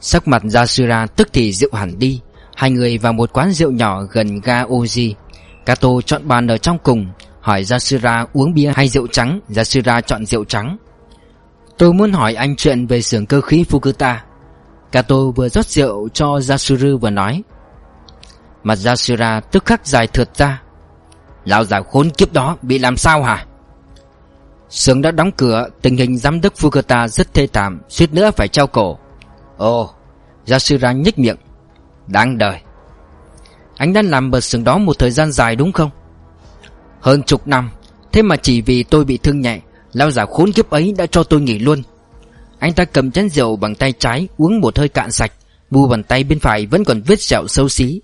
Sắc mặt Yashira tức thì rượu hẳn đi. Hai người vào một quán rượu nhỏ gần ga Oji. Kato chọn bàn ở trong cùng, Hỏi Yasura uống bia hay rượu trắng. Yasura chọn rượu trắng. Tôi muốn hỏi anh chuyện về xưởng cơ khí Fukuta. Kato vừa rót rượu cho Yasuru vừa nói. Mặt Yasura tức khắc dài thượt ra. Lão già khốn kiếp đó, bị làm sao hả? Sướng đã đóng cửa, Tình hình giám đốc Fukuta rất thê thảm, Suýt nữa phải treo cổ. Ồ Yasura nhếch miệng. Đáng đời. Anh đã làm bờ sừng đó một thời gian dài đúng không? Hơn chục năm Thế mà chỉ vì tôi bị thương nhẹ Lão già khốn kiếp ấy đã cho tôi nghỉ luôn. Anh ta cầm chén rượu bằng tay trái Uống một hơi cạn sạch Mu bàn tay bên phải vẫn còn vết sẹo sâu xí.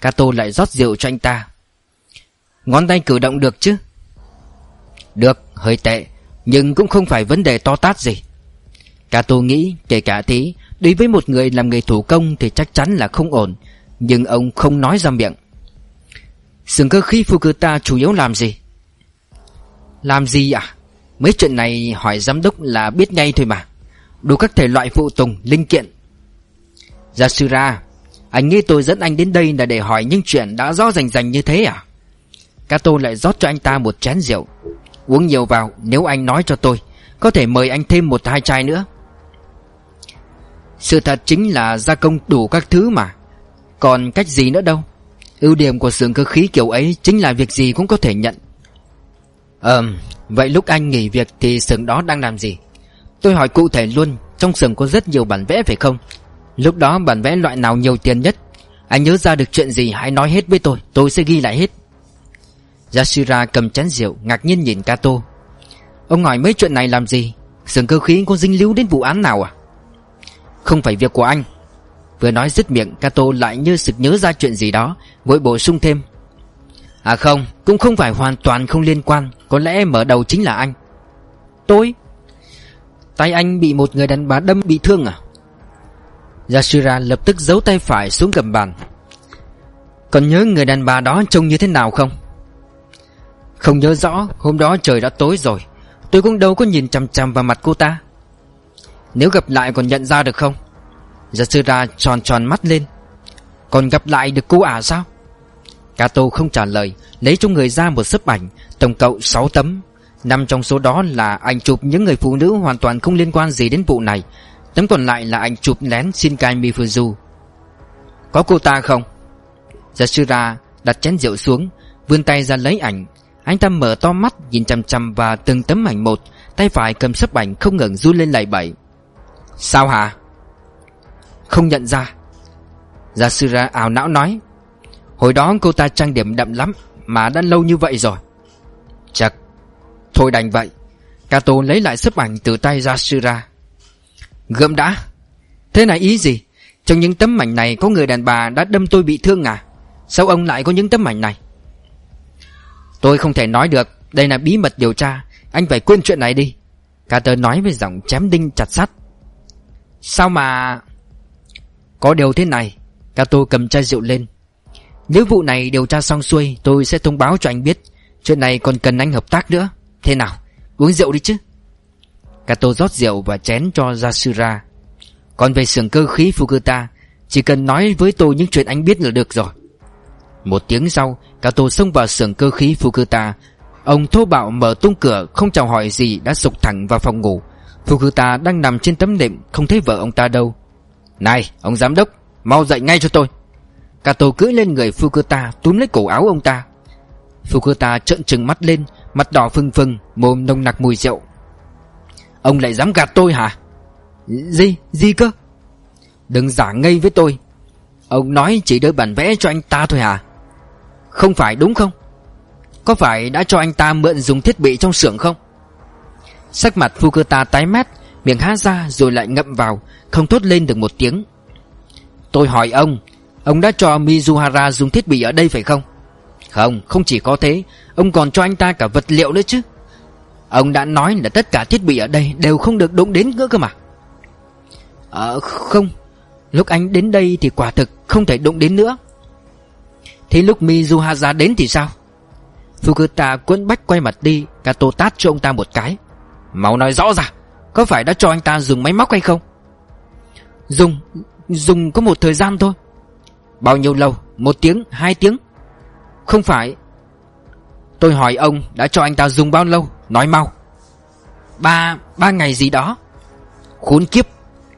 Cato lại rót rượu cho anh ta. Ngón tay cử động được chứ? Được, hơi tệ Nhưng cũng không phải vấn đề to tát gì. Cato nghĩ kể cả tí. Đối với một người làm nghề thủ công Thì chắc chắn là không ổn Nhưng ông không nói ra miệng. Sừng cơ khí Fukuta chủ yếu làm gì? Làm gì à Mấy chuyện này hỏi giám đốc là biết ngay thôi mà. Đủ các thể loại phụ tùng, linh kiện. Dạ Yasura Anh nghĩ tôi dẫn anh đến đây là để hỏi những chuyện đã rõ rành rành như thế à? Kato lại rót cho anh ta một chén rượu. Uống nhiều vào nếu anh nói cho tôi Có thể mời anh thêm một hai chai nữa. Sự thật chính là gia công đủ các thứ mà. Còn cách gì nữa đâu? Ưu điểm của xưởng cơ khí kiểu ấy Chính là việc gì cũng có thể nhận. Ờm, Vậy lúc anh nghỉ việc thì xưởng đó đang làm gì? Tôi hỏi cụ thể luôn, Trong xưởng có rất nhiều bản vẽ phải không? Lúc đó bản vẽ loại nào nhiều tiền nhất? Anh nhớ ra được chuyện gì hãy nói hết với tôi Tôi sẽ ghi lại hết. Yashira cầm chén rượu, ngạc nhiên nhìn Kato. Ông hỏi mấy chuyện này làm gì? Sườn cơ khí có dính líu đến vụ án nào à? Không phải việc của anh. Vừa nói dứt miệng, Kato lại như sực nhớ ra chuyện gì đó, Vội bổ sung thêm. À không, Cũng không phải hoàn toàn không liên quan, Có lẽ mở đầu chính là anh. Tôi? Tay anh bị một người đàn bà đâm bị thương à? Yashira lập tức giấu tay phải xuống gầm bàn. Còn nhớ người đàn bà đó trông như thế nào không? Không nhớ rõ, Hôm đó trời đã tối rồi. Tôi cũng đâu có nhìn chằm chằm vào mặt cô ta. Nếu gặp lại còn nhận ra được không? Yashira tròn tròn mắt lên. Còn gặp lại được cô à sao? Kato không trả lời, Lấy trong người ra một sấp ảnh, Tổng cộng 6 tấm. Năm trong số đó là ảnh chụp những người phụ nữ hoàn toàn không liên quan gì đến vụ này. Tấm còn lại là ảnh chụp lén Shinkai Mifuzu. Có cô ta không? Yashira đặt chén rượu xuống, Vươn tay ra lấy ảnh. Anh ta mở to mắt, nhìn chằm chằm vào từng tấm ảnh một. Tay phải cầm sấp ảnh không ngừng run lên lầy bẩy Sao hả? Không nhận ra. Yashira ảo não nói, Hồi đó cô ta trang điểm đậm lắm Mà đã lâu như vậy rồi. Chắc Thôi đành vậy. Kato lấy lại sấp ảnh từ tay Yashira Gượm đã. Thế này ý gì? Trong những tấm ảnh này có người đàn bà đã đâm tôi bị thương à? Sao ông lại có những tấm ảnh này? Tôi không thể nói được. Đây là bí mật điều tra. Anh phải quên chuyện này đi. Carter nói với giọng chém đinh chặt sắt. Sao mà Có điều thế này? Cato cầm chai rượu lên. Nếu vụ này điều tra xong xuôi, Tôi sẽ thông báo cho anh biết. Chuyện này còn cần anh hợp tác nữa. Thế nào? Uống rượu đi chứ. Kato rót rượu và chén cho Yasura. Còn về xưởng cơ khí Fukuta, Chỉ cần nói với tôi những chuyện anh biết là được rồi. Một tiếng sau Kato xông vào xưởng cơ khí Fukuta. Ông thô bạo mở tung cửa, Không chào hỏi gì, đã sụp thẳng vào phòng ngủ. Fukuta đang nằm trên tấm nệm, Không thấy vợ ông ta đâu. Này, ông giám đốc, Mau dậy ngay cho tôi. Kato cưỡi lên người Fukuta Túm lấy cổ áo ông ta. Fukuta trợn trừng mắt lên, Mặt đỏ phừng phừng, Mồm nồng nặc mùi rượu. Ông lại dám gạt tôi hả? Gì gì cơ? Đừng giả ngây với tôi. Ông nói chỉ đưa bản vẽ cho anh ta thôi hả? Không phải đúng không? Có phải đã cho anh ta mượn dùng thiết bị trong xưởng không? Sắc mặt Fukuta tái mét Miệng há ra rồi lại ngậm vào Không thốt lên được một tiếng. Tôi hỏi ông Ông đã cho Mizuhara dùng thiết bị ở đây phải không? Không, không chỉ có thế Ông còn cho anh ta cả vật liệu nữa chứ. Ông đã nói là tất cả thiết bị ở đây Đều không được đụng đến nữa cơ mà. Ờ không Lúc anh đến đây thì quả thực không thể đụng đến nữa. Thế lúc Mizuhara đến thì sao? Fukuta quấn bách quay mặt đi Kato tát cho ông ta một cái. Mau nói rõ ra Có phải đã cho anh ta dùng máy móc hay không? Dùng Dùng có một thời gian thôi. Bao nhiêu lâu? Một tiếng Hai tiếng? Không phải. Tôi hỏi ông đã cho anh ta dùng bao lâu? Nói mau. Ba, ba ngày gì đó. Khốn kiếp.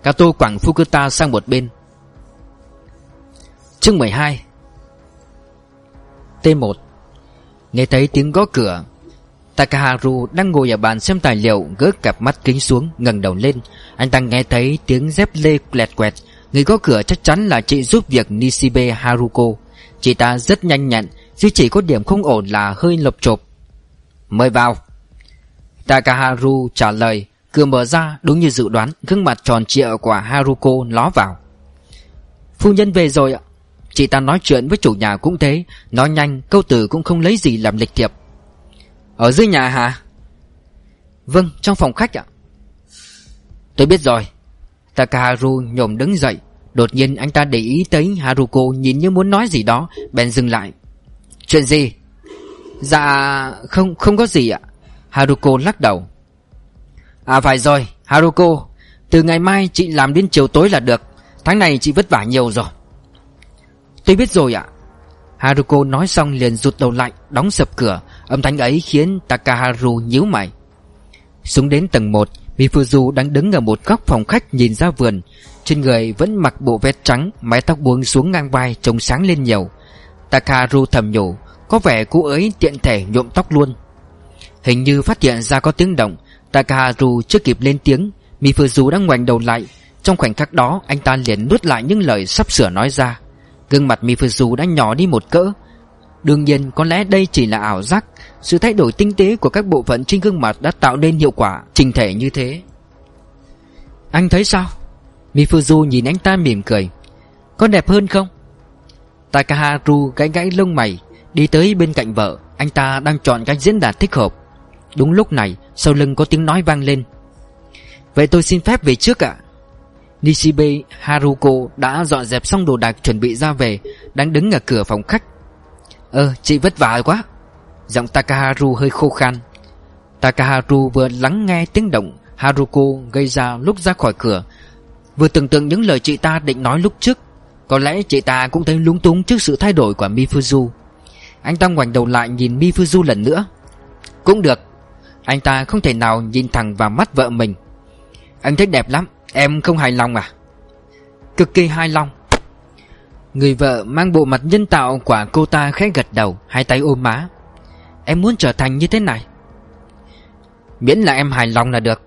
Kato quẳng Fukuta sang một bên. Chương 12 T1 Nghe thấy tiếng gõ cửa Takaharu đang ngồi ở bàn xem tài liệu, Gỡ cặp mắt kính xuống, ngẩng đầu lên. Anh ta nghe thấy tiếng dép lê quẹt quẹt. Người có cửa chắc chắn là chị giúp việc Nishibe Haruko. Chị ta rất nhanh nhẹn Duy chỉ có điểm không ổn là hơi lộp chộp. Mời vào. Takaharu trả lời, Cửa mở ra, đúng như dự đoán, Gương mặt tròn trịa của Haruko ló vào. Phu nhân về rồi ạ. Chị ta nói chuyện với chủ nhà cũng thế, Nói nhanh, câu từ cũng không lấy gì làm lịch thiệp. Ở dưới nhà hả? Vâng trong phòng khách ạ. Tôi biết rồi. Takaharu nhổm đứng dậy. Đột nhiên anh ta để ý tới Haruko nhìn như muốn nói gì đó, Bèn dừng lại. Chuyện gì? Dạ không không có gì ạ. Haruko lắc đầu. À phải rồi, Haruko. Từ ngày mai chị làm đến chiều tối là được. Tháng này chị vất vả nhiều rồi. Tôi biết rồi ạ. Haruko nói xong liền rụt đầu lại, Đóng sập cửa Âm thanh ấy khiến Takaharu nhíu mày. Xuống đến tầng 1 Mifuzu đang đứng ở một góc phòng khách nhìn ra vườn. Trên người vẫn mặc bộ vest trắng, Mái tóc buông xuống ngang vai, Trông sáng lên nhiều. Takaharu thầm nhủ, Có vẻ cô ấy tiện thể nhuộm tóc luôn. Hình như phát hiện ra có tiếng động, Takaharu chưa kịp lên tiếng. Mifuzu đã ngoảnh đầu lại. Trong khoảnh khắc đó, anh ta liền nuốt lại những lời sắp sửa nói ra. Gương mặt Mifuzu đã nhỏ đi một cỡ Đương nhiên, có lẽ đây chỉ là ảo giác. Sự thay đổi tinh tế của các bộ phận trên gương mặt đã tạo nên hiệu quả trình thể như thế. Anh thấy sao? Mifuzu nhìn anh ta mỉm cười. Có đẹp hơn không? Takaharu gãy gãy lông mày, Đi tới bên cạnh vợ. Anh ta đang chọn cách diễn đạt thích hợp. Đúng lúc này, sau lưng có tiếng nói vang lên. Vậy tôi xin phép về trước ạ. Nishibe Haruko đã dọn dẹp xong đồ đạc chuẩn bị ra về, Đang đứng ở cửa phòng khách. Ờ chị vất vả quá. Giọng Takaharu hơi khô khan. Takaharu vừa lắng nghe tiếng động Haruko gây ra lúc ra khỏi cửa. Vừa tưởng tượng những lời chị ta định nói lúc trước, Có lẽ chị ta cũng thấy lúng túng trước sự thay đổi của Mifuzu. Anh ta ngoảnh đầu lại nhìn Mifuzu lần nữa. Cũng được, Anh ta không thể nào nhìn thẳng vào mắt vợ mình. Anh thấy đẹp lắm, Em không hài lòng à? Cực kỳ hài lòng. Người vợ mang bộ mặt nhân tạo của cô ta khẽ gật đầu Hai tay ôm má. Em muốn trở thành như thế này. Miễn là em hài lòng là được.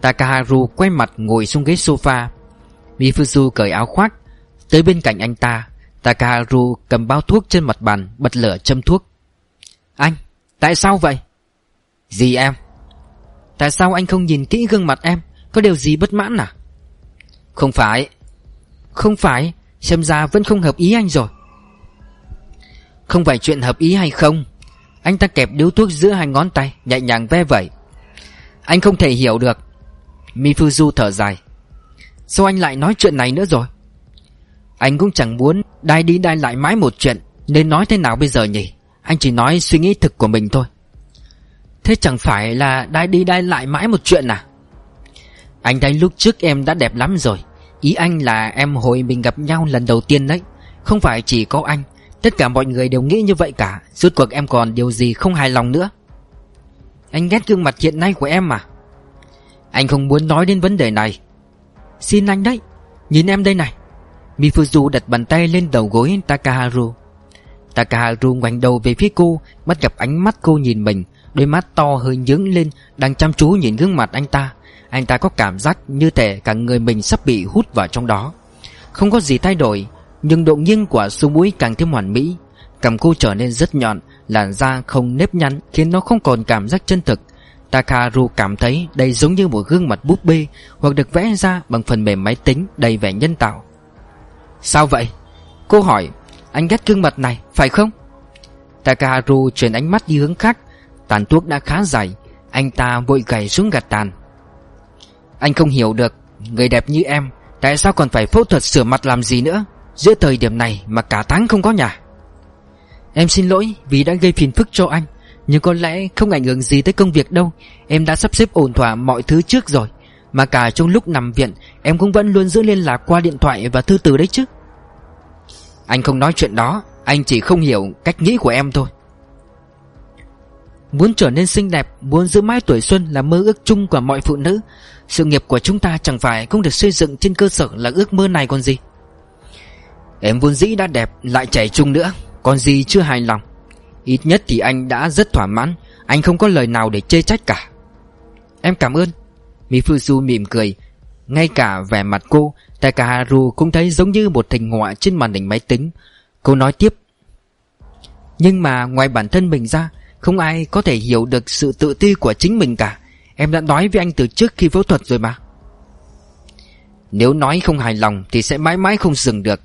Takaharu quay mặt ngồi xuống ghế sofa. Mifuzu cởi áo khoác. Tới bên cạnh anh ta Takaharu cầm bao thuốc trên mặt bàn Bật lửa châm thuốc. Anh, tại sao vậy? Gì em? Tại sao anh không nhìn kỹ gương mặt em? Có điều gì bất mãn à? Không phải. Không phải. Xem ra vẫn không hợp ý anh rồi. Không phải chuyện hợp ý hay không, Anh ta kẹp điếu thuốc giữa hai ngón tay, Nhẹ nhàng ve vẩy. Anh không thể hiểu được. Mifuzu thở dài. Sao anh lại nói chuyện này nữa rồi? Anh cũng chẳng muốn Đai đi đai lại mãi một chuyện, Nên nói thế nào bây giờ nhỉ? Anh chỉ nói suy nghĩ thực của mình thôi. Thế chẳng phải là đai đi đai lại mãi một chuyện à? Anh thấy lúc trước em đã đẹp lắm rồi. Ý anh là em hồi mình gặp nhau lần đầu tiên đấy. Không phải chỉ có anh, Tất cả mọi người đều nghĩ như vậy cả. Rốt cuộc em còn điều gì không hài lòng nữa? Anh ghét gương mặt hiện nay của em mà Anh không muốn nói đến vấn đề này. Xin anh đấy, Nhìn em đây này. Mifuzu đặt bàn tay lên đầu gối Takaharu. Takaharu ngoảnh đầu về phía cô Bắt gặp ánh mắt cô nhìn mình, Đôi mắt to hơi nhướng lên, Đang chăm chú nhìn gương mặt anh ta. Anh ta có cảm giác như thể cả người mình sắp bị hút vào trong đó. Không có gì thay đổi Nhưng độ nghiêng của sống mũi càng thêm hoàn mỹ. Cầm cô trở nên rất nhọn Làn da không nếp nhăn Khiến nó không còn cảm giác chân thực. Takaru cảm thấy đây giống như một gương mặt búp bê Hoặc được vẽ ra bằng phần mềm máy tính đầy vẻ nhân tạo. Sao vậy? Cô hỏi Anh ghét gương mặt này, phải không? Takaharu chuyển ánh mắt đi hướng khác. Tàn thuốc đã khá dài Anh ta vội gầy xuống gạt tàn. Anh không hiểu được, Người đẹp như em, Tại sao còn phải phẫu thuật sửa mặt làm gì nữa? Giữa thời điểm này mà cả tháng không có nhà. Em xin lỗi vì đã gây phiền phức cho anh, Nhưng có lẽ không ảnh hưởng gì tới công việc đâu. Em đã sắp xếp ổn thỏa mọi thứ trước rồi, Mà cả trong lúc nằm viện, Em cũng vẫn luôn giữ liên lạc qua điện thoại và thư từ đấy chứ. Anh không nói chuyện đó, Anh chỉ không hiểu cách nghĩ của em thôi. Muốn trở nên xinh đẹp, Muốn giữ mãi tuổi xuân là mơ ước chung của mọi phụ nữ. Sự nghiệp của chúng ta chẳng phải Cũng được xây dựng trên cơ sở là ước mơ này còn gì. Em vốn dĩ đã đẹp, Lại trẻ trung nữa, Còn gì chưa hài lòng. Ít nhất thì anh đã rất thỏa mãn, Anh không có lời nào để chê trách cả. Em cảm ơn. Mifuzu mỉm cười. Ngay cả vẻ mặt cô, Takaharu cũng thấy giống như một hình họa trên màn hình máy tính. Cô nói tiếp. Nhưng mà ngoài bản thân mình ra không ai có thể hiểu được sự tự ti của chính mình cả. Em đã nói với anh từ trước khi phẫu thuật rồi mà. Nếu nói không hài lòng Thì sẽ mãi mãi không dừng được.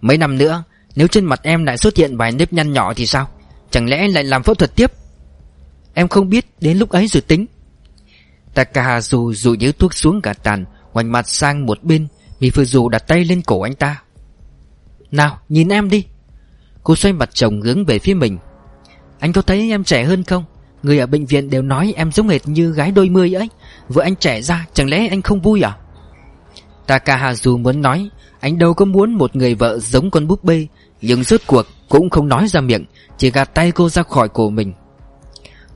Mấy năm nữa, Nếu trên mặt em lại xuất hiện vài nếp nhăn nhỏ thì sao? Chẳng lẽ lại làm phẫu thuật tiếp? Em không biết đến lúc ấy rồi tính. Takahazu dù nhớ thuốc xuống cả tàn Ngoảnh mặt sang một bên Mifuzu đặt tay lên cổ anh ta. Nào, nhìn em đi. Cô xoay mặt chồng hướng về phía mình anh có thấy em trẻ hơn không? Người ở bệnh viện đều nói em giống hệt như gái đôi mươi ấy. Vợ anh trẻ ra, chẳng lẽ anh không vui à? Takahazu muốn nói, Anh đâu có muốn một người vợ giống con búp bê, Nhưng rốt cuộc cũng không nói ra miệng, Chỉ gạt tay cô ra khỏi cổ mình.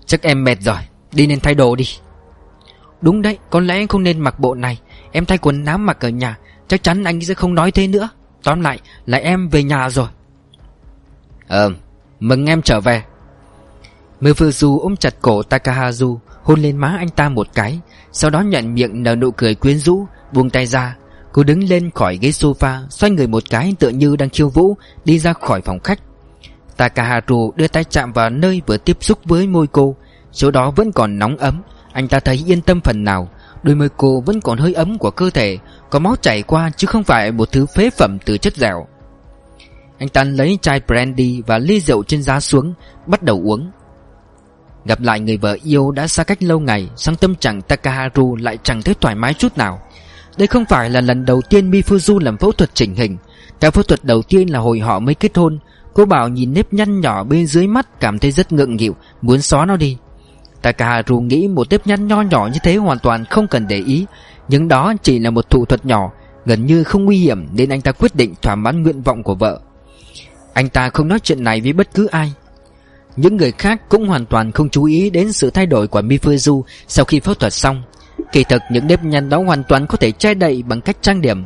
Chắc em mệt rồi, Đi nên thay đồ đi. Đúng đấy, có lẽ không nên mặc bộ này. Em thay quần nám mặc ở nhà, Chắc chắn anh sẽ không nói thế nữa. Tóm lại là em về nhà rồi. Ờ Mừng em trở về. Mifuzu ôm chặt cổ Takahazu, Hôn lên má anh ta một cái, Sau đó nhận miệng nở nụ cười quyến rũ, Buông tay ra. Cô đứng lên khỏi ghế sofa, Xoay người một cái tựa như đang khiêu vũ, Đi ra khỏi phòng khách. Takaharu đưa tay chạm vào nơi vừa tiếp xúc với môi cô. Chỗ đó vẫn còn nóng ấm, Anh ta thấy yên tâm phần nào. Đôi môi cô vẫn còn hơi ấm của cơ thể, Có máu chảy qua chứ không phải một thứ phế phẩm từ chất dẻo. Anh ta lấy chai brandy và ly rượu trên giá xuống, Bắt đầu uống. Gặp lại người vợ yêu đã xa cách lâu ngày Sang tâm trạng Takaharu lại chẳng thấy thoải mái chút nào. Đây không phải là lần đầu tiên Mifuzu làm phẫu thuật chỉnh hình. Cả phẫu thuật đầu tiên là hồi họ mới kết hôn, Cô bảo nhìn nếp nhăn nhỏ bên dưới mắt Cảm thấy rất ngượng nghịu, Muốn xóa nó đi. Takaharu nghĩ một nếp nhăn nho nhỏ như thế hoàn toàn không cần để ý, Nhưng đó chỉ là một thủ thuật nhỏ, Gần như không nguy hiểm Nên anh ta quyết định thỏa mãn nguyện vọng của vợ. Anh ta không nói chuyện này với bất cứ ai những người khác cũng hoàn toàn không chú ý đến sự thay đổi của Mifuzu sau khi phẫu thuật xong. Kỳ thực, những nếp nhăn đó hoàn toàn có thể che đậy bằng cách trang điểm.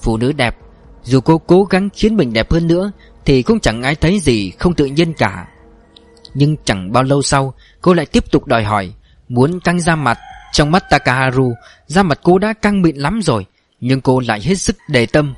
Phụ nữ đẹp, Dù cô cố gắng khiến mình đẹp hơn nữa, Thì cũng chẳng ai thấy gì không tự nhiên cả. Nhưng chẳng bao lâu sau, Cô lại tiếp tục đòi hỏi, Muốn căng da mặt. Trong mắt Takaharu, Da mặt cô đã căng mịn lắm rồi, Nhưng cô lại hết sức đề tâm.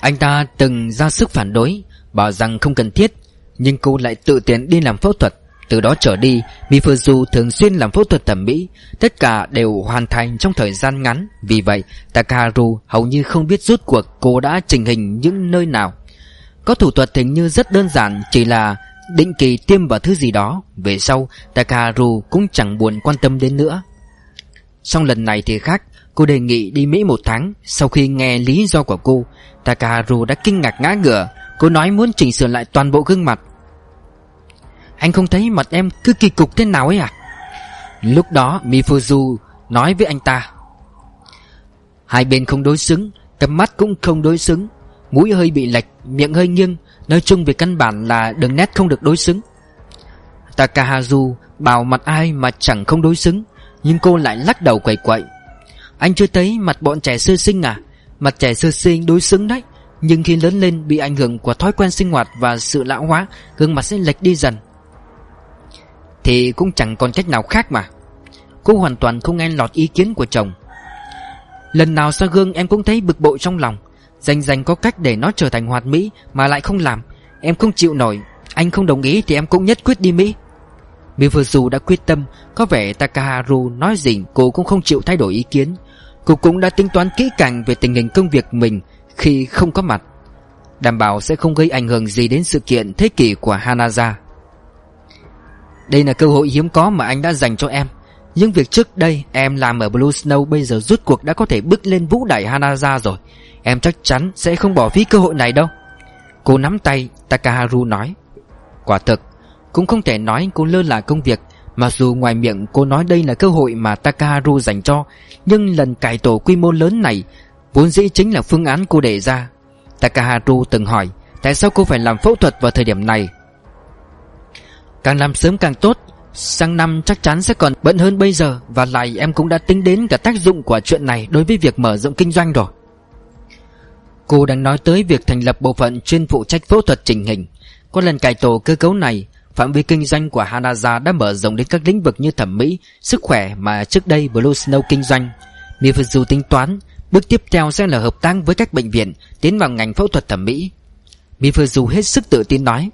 Anh ta từng ra sức phản đối, Bảo rằng không cần thiết nhưng cô lại tự tiến đi làm phẫu thuật. Từ đó trở đi Mifuzu thường xuyên làm phẫu thuật thẩm mỹ. Tất cả đều hoàn thành trong thời gian ngắn. Vì vậy, Takaharu hầu như không biết rút cuộc cô đã trình hình những nơi nào. Có thủ thuật hình như rất đơn giản, Chỉ là định kỳ tiêm vào thứ gì đó. Về sau, Takaharu cũng chẳng buồn quan tâm đến nữa. Xong lần này thì khác. Cô đề nghị đi Mỹ một tháng. Sau khi nghe lý do của cô, Takaharu đã kinh ngạc ngã ngửa. Cô nói muốn chỉnh sửa lại toàn bộ gương mặt. Anh không thấy mặt em cứ kỳ cục thế nào ấy à? Lúc đó, Mifuzu nói với anh ta. Hai bên không đối xứng Cặp mắt cũng không đối xứng. Mũi hơi bị lệch, Miệng hơi nghiêng. Nói chung về căn bản là đường nét không được đối xứng. Takahazu bảo mặt ai mà chẳng không đối xứng, Nhưng cô lại lắc đầu quậy quậy. Anh chưa thấy mặt bọn trẻ sơ sinh à? Mặt trẻ sơ sinh đối xứng đấy nhưng khi lớn lên bị ảnh hưởng của thói quen sinh hoạt và sự lão hóa, Gương mặt sẽ lệch đi dần. Thì cũng chẳng còn cách nào khác mà. Cô hoàn toàn không nghe lọt ý kiến của chồng. Lần nào sau gương em cũng thấy bực bội trong lòng. Dành dành có cách để nó trở thành hoạt mỹ Mà lại không làm. Em không chịu nổi. Anh không đồng ý thì em cũng nhất quyết đi Mỹ. Mifuzu đã quyết tâm. Có vẻ Takaharu nói gì cô cũng không chịu thay đổi ý kiến. Cô cũng đã tính toán kỹ càng về tình hình công việc mình khi không có mặt, Đảm bảo sẽ không gây ảnh hưởng gì đến sự kiện thế kỷ của Hanaza Đây là cơ hội hiếm có mà anh đã dành cho em. Nhưng việc trước đây em làm ở Blue Snow bây giờ rút cuộc đã có thể bước lên vũ đại Hanaza rồi. Em chắc chắn sẽ không bỏ phí cơ hội này đâu. Cô nắm tay, Takaharu nói. Quả thực, Cũng không thể nói cô lơ là công việc, Mặc dù ngoài miệng cô nói đây là cơ hội mà Takaharu dành cho, Nhưng lần cải tổ quy mô lớn này Vốn dĩ chính là phương án cô đề ra. Takaharu từng hỏi Tại sao cô phải làm phẫu thuật vào thời điểm này? Càng làm sớm càng tốt Sang năm chắc chắn sẽ còn bận hơn bây giờ Và lại em cũng đã tính đến cả tác dụng của chuyện này Đối với việc mở rộng kinh doanh rồi. Cô đang nói tới việc thành lập bộ phận chuyên phụ trách phẫu thuật chỉnh hình. Có lần cải tổ cơ cấu này Phạm vi kinh doanh của Hanaza đã mở rộng đến các lĩnh vực như thẩm mỹ, sức khỏe mà trước đây Blue Snow kinh doanh. Mifuzu tính toán Bước tiếp theo sẽ là hợp tác với các bệnh viện, Tiến vào ngành phẫu thuật thẩm mỹ. Mifuzu hết sức tự tin nói,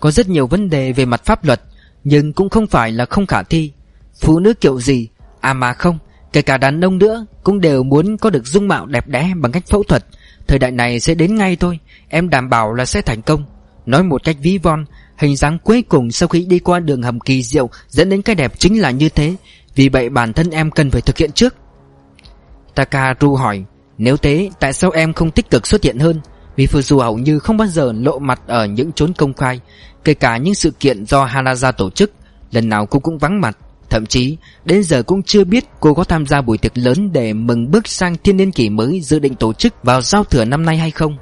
Có rất nhiều vấn đề về mặt pháp luật, Nhưng cũng không phải là không khả thi. Phụ nữ kiểu gì À mà không, Kể cả đàn ông nữa, Cũng đều muốn có được dung mạo đẹp đẽ bằng cách phẫu thuật. Thời đại này sẽ đến ngay thôi, Em đảm bảo là sẽ thành công. Nói một cách ví von, Hình dáng cuối cùng sau khi đi qua đường hầm kỳ diệu Dẫn đến cái đẹp chính là như thế. Vì vậy bản thân em cần phải thực hiện trước. Takaru hỏi, Nếu thế, tại sao em không tích cực xuất hiện hơn? Mifuzu hầu như không bao giờ lộ mặt ở những chốn công khai, Kể cả những sự kiện do Hanaza tổ chức, Lần nào cô cũng vắng mặt. Thậm chí, đến giờ cũng chưa biết cô có tham gia buổi tiệc lớn để mừng bước sang thiên niên kỷ mới dự định tổ chức vào giao thừa năm nay hay không?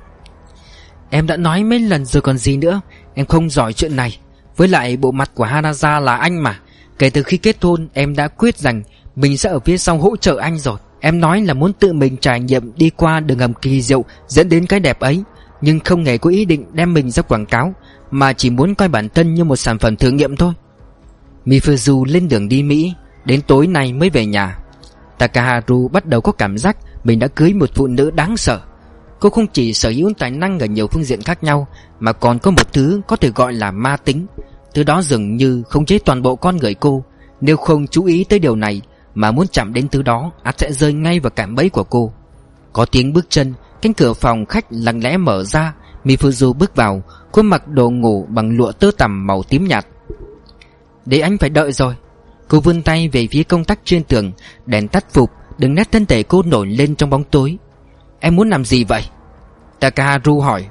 Em đã nói mấy lần rồi còn gì nữa, Em không giỏi chuyện này. Với lại bộ mặt của Hanaza là anh mà. Kể từ khi kết hôn, em đã quyết rằng Mình sẽ ở phía sau hỗ trợ anh rồi. Em nói là muốn tự mình trải nghiệm đi qua đường hầm kỳ diệu dẫn đến cái đẹp ấy, Nhưng không hề có ý định đem mình ra quảng cáo, Mà chỉ muốn coi bản thân như một sản phẩm thử nghiệm thôi. Mifuzu lên đường đi Mỹ, Đến tối nay mới về nhà. Takaharu bắt đầu có cảm giác Mình đã cưới một phụ nữ đáng sợ. Cô không chỉ sở hữu tài năng ở nhiều phương diện khác nhau, Mà còn có một thứ có thể gọi là ma tính. Thứ đó dường như không chế toàn bộ con người cô. Nếu không chú ý tới điều này mà muốn chạm đến thứ đó ắt sẽ rơi ngay vào cảm bẫy của cô. Có tiếng bước chân, Cánh cửa phòng khách lặng lẽ mở ra. Mifuzu bước vào Cô mặc đồ ngủ bằng lụa tơ tằm màu tím nhạt. Để anh phải đợi rồi. Cô vươn tay về phía công tắc trên tường, Đèn tắt phục, Đừng nét thân thể cô nổi lên trong bóng tối. Em muốn làm gì vậy? Takaharu hỏi.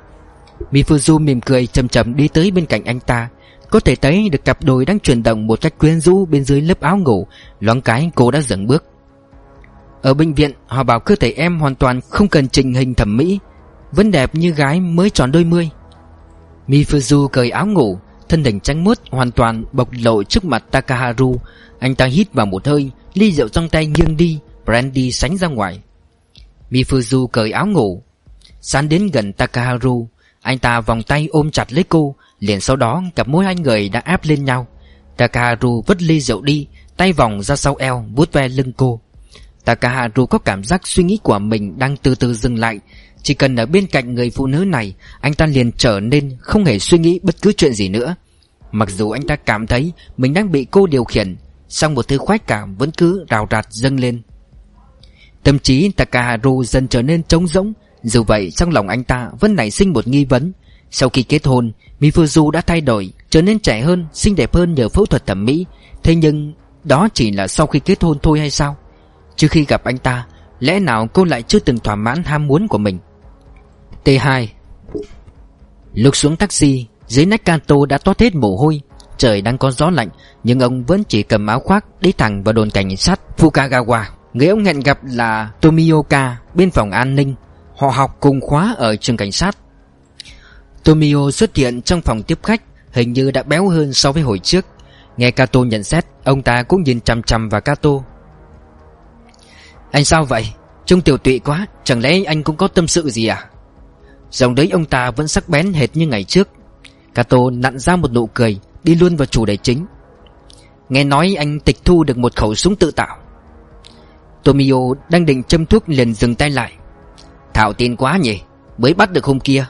Mifuzu mỉm cười chầm chậm đi tới bên cạnh anh ta. Có thể thấy được cặp đôi đang chuyển động một cách quyến rũ bên dưới lớp áo ngủ. Loáng cái cô đã dừng bước. Ở bệnh viện, họ bảo cơ thể em hoàn toàn không cần trình hình thẩm mỹ. Vẫn đẹp như gái mới tròn đôi mươi. Mifuzu cởi áo ngủ, Thân hình trắng muốt hoàn toàn bộc lộ trước mặt Takaharu. Anh ta hít vào một hơi, Ly rượu trong tay nghiêng đi, Brandy sánh ra ngoài. Mifuzu cởi áo ngủ. Sán đến gần Takaharu. Anh ta vòng tay ôm chặt lấy cô Liền sau đó, cặp môi hai người đã áp lên nhau. Takaharu vứt ly rượu đi, Tay vòng ra sau eo, vuốt ve lưng cô. Takaharu có cảm giác suy nghĩ của mình đang từ từ dừng lại. Chỉ cần ở bên cạnh người phụ nữ này, Anh ta liền trở nên không hề suy nghĩ bất cứ chuyện gì nữa. Mặc dù anh ta cảm thấy mình đang bị cô điều khiển, song một thứ khoái cảm vẫn cứ rào rạt dâng lên. Tâm trí Takaharu dần trở nên trống rỗng, Dù vậy trong lòng anh ta vẫn nảy sinh một nghi vấn. Sau khi kết hôn Mifuzu đã thay đổi Trở nên trẻ hơn, xinh đẹp hơn nhờ phẫu thuật thẩm mỹ. Thế nhưng đó chỉ là sau khi kết hôn thôi hay sao? Trước khi gặp anh ta Lẽ nào cô lại chưa từng thỏa mãn ham muốn của mình? T2 Lúc xuống taxi Dưới nách Kanto đã toát hết mồ hôi. Trời đang có gió lạnh Nhưng ông vẫn chỉ cầm áo khoác Đi thẳng vào đồn cảnh sát Fukagawa. Người ông hẹn gặp là Tomioka Bên phòng an ninh. Họ học cùng khóa ở trường cảnh sát. Tomio xuất hiện trong phòng tiếp khách, Hình như đã béo hơn so với hồi trước. Nghe Kato nhận xét, Ông ta cũng nhìn chằm chằm vào Kato. Anh sao vậy? Trông tiểu tụy quá, Chẳng lẽ anh cũng có tâm sự gì à? Dòng đấy ông ta vẫn sắc bén hệt như ngày trước. Kato nặn ra một nụ cười, Đi luôn vào chủ đề chính. Nghe nói anh tịch thu được một khẩu súng tự tạo. Tomio đang định châm thuốc liền dừng tay lại. Thảo tin quá nhỉ, Mới bắt được hôm kia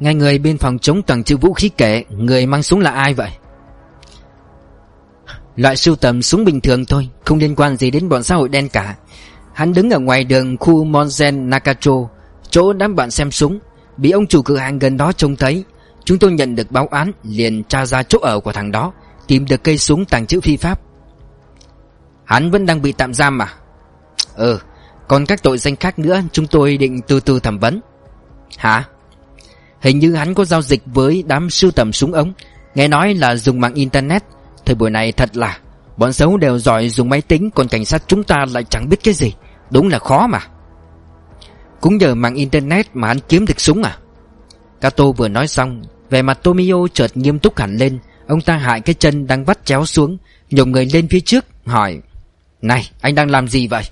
ngay người bên phòng chống tàng trữ vũ khí kể, Người mang súng là ai vậy? Loại sưu tầm súng bình thường thôi, Không liên quan gì đến bọn xã hội đen cả. Hắn đứng ở ngoài đường khu Monzen Nakacho, Chỗ đám bạn xem súng. Bị ông chủ cửa hàng gần đó trông thấy, Chúng tôi nhận được báo án, Liền tra ra chỗ ở của thằng đó, Tìm được cây súng tàng trữ phi pháp. Hắn vẫn đang bị tạm giam mà Ừ Còn các tội danh khác nữa, Chúng tôi định từ từ thẩm vấn. Hả? Hình như hắn có giao dịch với đám sưu tầm súng ống. Nghe nói là dùng mạng internet. Thời buổi này thật là, Bọn xấu đều giỏi dùng máy tính, Còn cảnh sát chúng ta lại chẳng biết cái gì. Đúng là khó mà. Cũng nhờ mạng internet mà hắn kiếm được súng à? Kato vừa nói xong Về mặt Tomio chợt nghiêm túc hẳn lên. Ông ta hại cái chân đang vắt chéo xuống, Nhổm người lên phía trước, Hỏi, Này, anh đang làm gì vậy?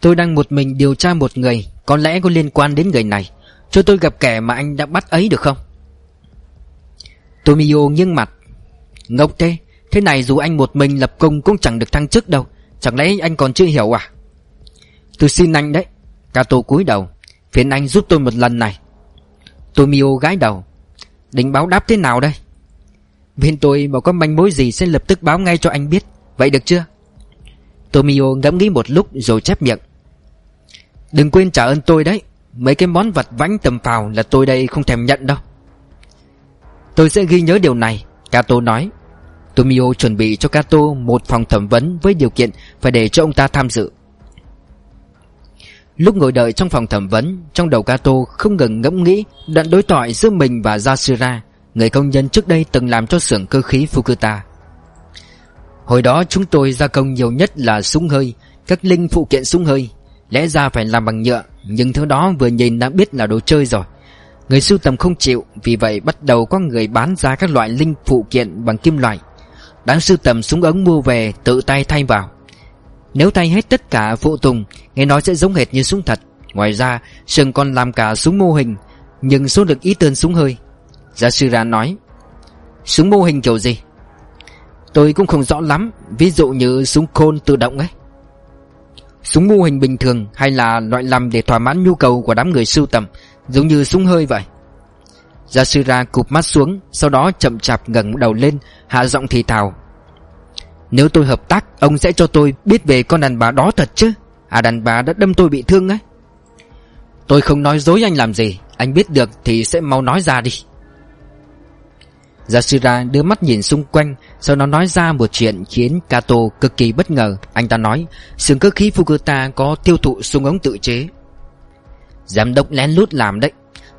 Tôi đang một mình điều tra một người, Có lẽ có liên quan đến người này. Cho tôi gặp kẻ mà anh đã bắt ấy được không? Tomio nghiêng mặt. Ngốc thế Thế này dù anh một mình lập công cũng chẳng được thăng chức đâu. Chẳng lẽ anh còn chưa hiểu à? Tôi xin anh đấy. Kato cúi đầu. Phiền anh giúp tôi một lần này. Tomio gái đầu. Định báo đáp thế nào đây? Bên tôi mà có manh mối gì sẽ lập tức báo ngay cho anh biết. Vậy được chưa? Tomio ngẫm nghĩ một lúc rồi chép miệng. Đừng quên trả ơn tôi đấy. Mấy cái món vật vãnh tầm phào là tôi đây không thèm nhận đâu. Tôi sẽ ghi nhớ điều này, Kato nói. Tomio chuẩn bị cho Kato một phòng thẩm vấn với điều kiện phải để cho ông ta tham dự. Lúc ngồi đợi trong phòng thẩm vấn, Trong đầu Kato không ngừng ngẫm nghĩ Đoạn đối thoại giữa mình và Yashira Người công nhân trước đây từng làm cho xưởng cơ khí Fukuta. Hồi đó chúng tôi gia công nhiều nhất là súng hơi, Các linh phụ kiện súng hơi, Lẽ ra phải làm bằng nhựa. Nhưng thứ đó vừa nhìn đã biết là đồ chơi rồi. Người sưu tầm không chịu, Vì vậy bắt đầu có người bán ra các loại linh phụ kiện bằng kim loại. Đáng sưu tầm súng ống mua về, tự tay thay vào. Nếu thay hết tất cả phụ tùng, Nghe nói sẽ giống hệt như súng thật. Ngoài ra Sừng còn làm cả súng mô hình, Nhưng số lượng ít hơn súng hơi. Ra sư ra nói, Súng mô hình kiểu gì? Tôi cũng không rõ lắm, Ví dụ như súng côn tự động ấy. Súng mô hình bình thường hay là loại làm để thỏa mãn nhu cầu của đám người sưu tầm, Giống như súng hơi vậy? Yashira cụp mắt xuống, Sau đó chậm chạp ngẩng đầu lên, Hạ giọng thì thào. Nếu tôi hợp tác, Ông sẽ cho tôi biết về con đàn bà đó thật chứ? À đàn bà đã đâm tôi bị thương ấy. Tôi không nói dối anh làm gì, Anh biết được thì sẽ mau nói ra đi. Yashira đưa mắt nhìn xung quanh, Sau đó nói ra một chuyện khiến Kato cực kỳ bất ngờ. Anh ta nói Sườn cơ khí Fukuta có tiêu thụ súng ống tự chế. Giám đốc lén lút làm đấy,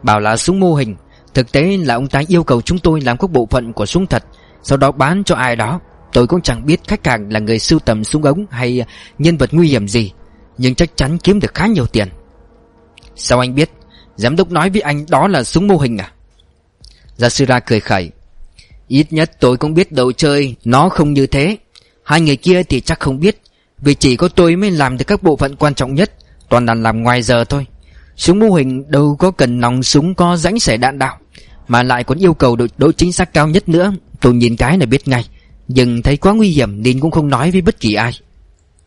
Bảo là súng mô hình. Thực tế là ông ta yêu cầu chúng tôi làm các bộ phận của súng thật, Sau đó bán cho ai đó. Tôi cũng chẳng biết khách hàng là người sưu tầm súng ống Hay nhân vật nguy hiểm gì, Nhưng chắc chắn kiếm được khá nhiều tiền. Sao anh biết? Giám đốc nói với anh đó là súng mô hình à? Yashira cười khẩy Ít nhất tôi cũng biết đầu chơi Nó không như thế. Hai người kia thì chắc không biết Vì chỉ có tôi mới làm được các bộ phận quan trọng nhất Toàn là làm ngoài giờ thôi. Súng mô hình đâu có cần nòng súng có rãnh sẻ đạn đạo Mà lại còn yêu cầu độ, độ chính xác cao nhất nữa. Tôi nhìn cái là biết ngay Nhưng thấy quá nguy hiểm nên cũng không nói với bất kỳ ai.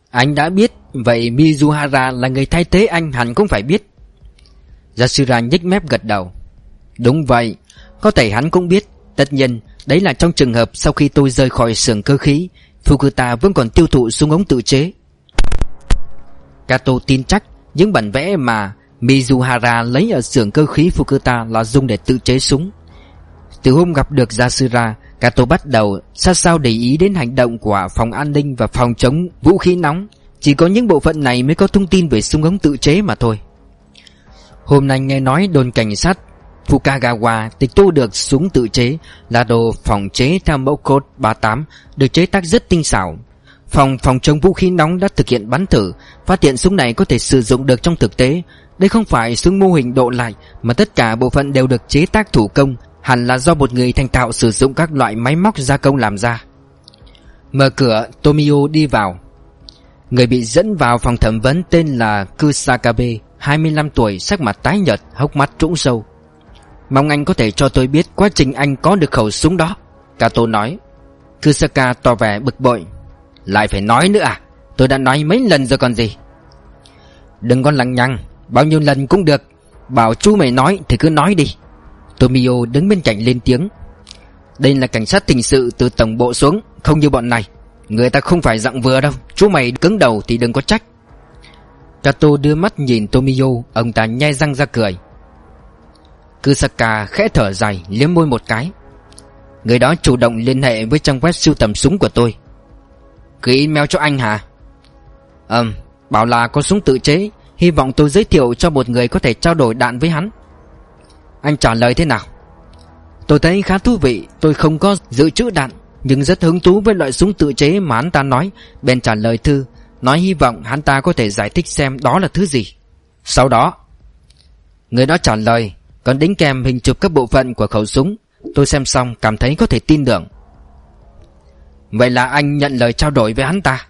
Anh đã biết Vậy Mizuhara là người thay thế anh hẳn cũng phải biết. Yasura nhếch mép gật đầu. Đúng vậy Có thể hắn cũng biết. Tất nhiên Đấy là trong trường hợp sau khi tôi rời khỏi xưởng cơ khí, Fukuta vẫn còn tiêu thụ súng ống tự chế. Kato tin chắc Những bản vẽ mà Mizuhara lấy ở xưởng cơ khí Fukuta là dùng để tự chế súng. Từ hôm gặp được Yasura, Kato bắt đầu sát sao để ý đến hành động của phòng an ninh và phòng chống vũ khí nóng. Chỉ có những bộ phận này mới có thông tin về súng ống tự chế mà thôi. Hôm nay nghe nói đồn cảnh sát Fukagawa tịch thu được súng tự chế là đồ phòng chế theo mẫu code 38 được chế tác rất tinh xảo. Phòng phòng chống vũ khí nóng đã thực hiện bắn thử, phát hiện súng này có thể sử dụng được trong thực tế. Đây không phải súng mô hình độ lại mà tất cả bộ phận đều được chế tác thủ công, hẳn là do một người thành tạo sử dụng các loại máy móc gia công làm ra. Mở cửa, Tomio đi vào. Người bị dẫn vào phòng thẩm vấn tên là Kusakabe, 25 tuổi, sắc mặt tái nhợt, hốc mắt trũng sâu. Mong anh có thể cho tôi biết quá trình anh có được khẩu súng đó. Kato nói. Kusaka tỏ vẻ bực bội. Lại phải nói nữa à? Tôi đã nói mấy lần rồi còn gì? Đừng có lằng nhằng, Bao nhiêu lần cũng được. Bảo chú mày nói thì cứ nói đi. Tomio đứng bên cạnh lên tiếng. Đây là cảnh sát tình sự từ tổng bộ xuống, Không như bọn này. Người ta không phải dặn vừa đâu. Chú mày cứng đầu thì đừng có trách. Kato đưa mắt nhìn Tomio, Ông ta nhai răng ra cười. Kusaka khẽ thở dài, liếm môi một cái. Người đó chủ động liên hệ với trang web sưu tầm súng của tôi. Gửi email cho anh hả? Ừm, Bảo là có súng tự chế, Hy vọng tôi giới thiệu cho một người có thể trao đổi đạn với hắn. Anh trả lời thế nào? Tôi thấy khá thú vị, Tôi không có dự trữ đạn, Nhưng rất hứng thú với loại súng tự chế mà hắn ta nói. Bên trả lời thư, Nói hy vọng hắn ta có thể giải thích xem đó là thứ gì. Sau đó, Người đó trả lời còn đính kèm hình chụp các bộ phận của khẩu súng, Tôi xem xong cảm thấy có thể tin tưởng. Vậy là anh nhận lời trao đổi với hắn ta?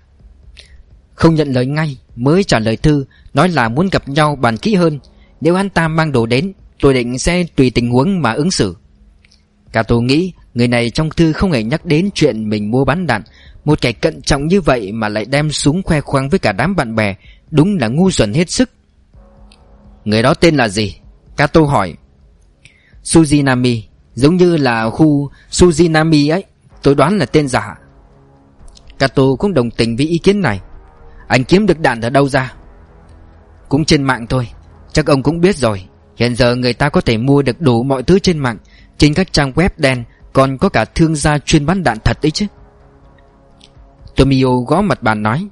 Không nhận lời ngay, Mới trả lời thư, Nói là muốn gặp nhau bàn kỹ hơn. Nếu hắn ta mang đồ đến, Tôi định sẽ tùy tình huống mà ứng xử. Cả tôi nghĩ, Người này trong thư không hề nhắc đến chuyện mình mua bán đạn. Một kẻ cận trọng như vậy Mà lại đem súng khoe khoang với cả đám bạn bè, Đúng là ngu xuẩn hết sức. Người đó tên là gì? Cato hỏi. Suzinami, Giống như là khu Suzinami ấy. Tôi đoán là tên giả. Kato cũng đồng tình với ý kiến này. Anh kiếm được đạn ở đâu ra? Cũng trên mạng thôi. Chắc ông cũng biết rồi. Hiện giờ người ta có thể mua được đủ mọi thứ trên mạng. Trên các trang web đen, Còn có cả thương gia chuyên bán đạn thật đấy chứ. Tomio gõ mặt bàn nói.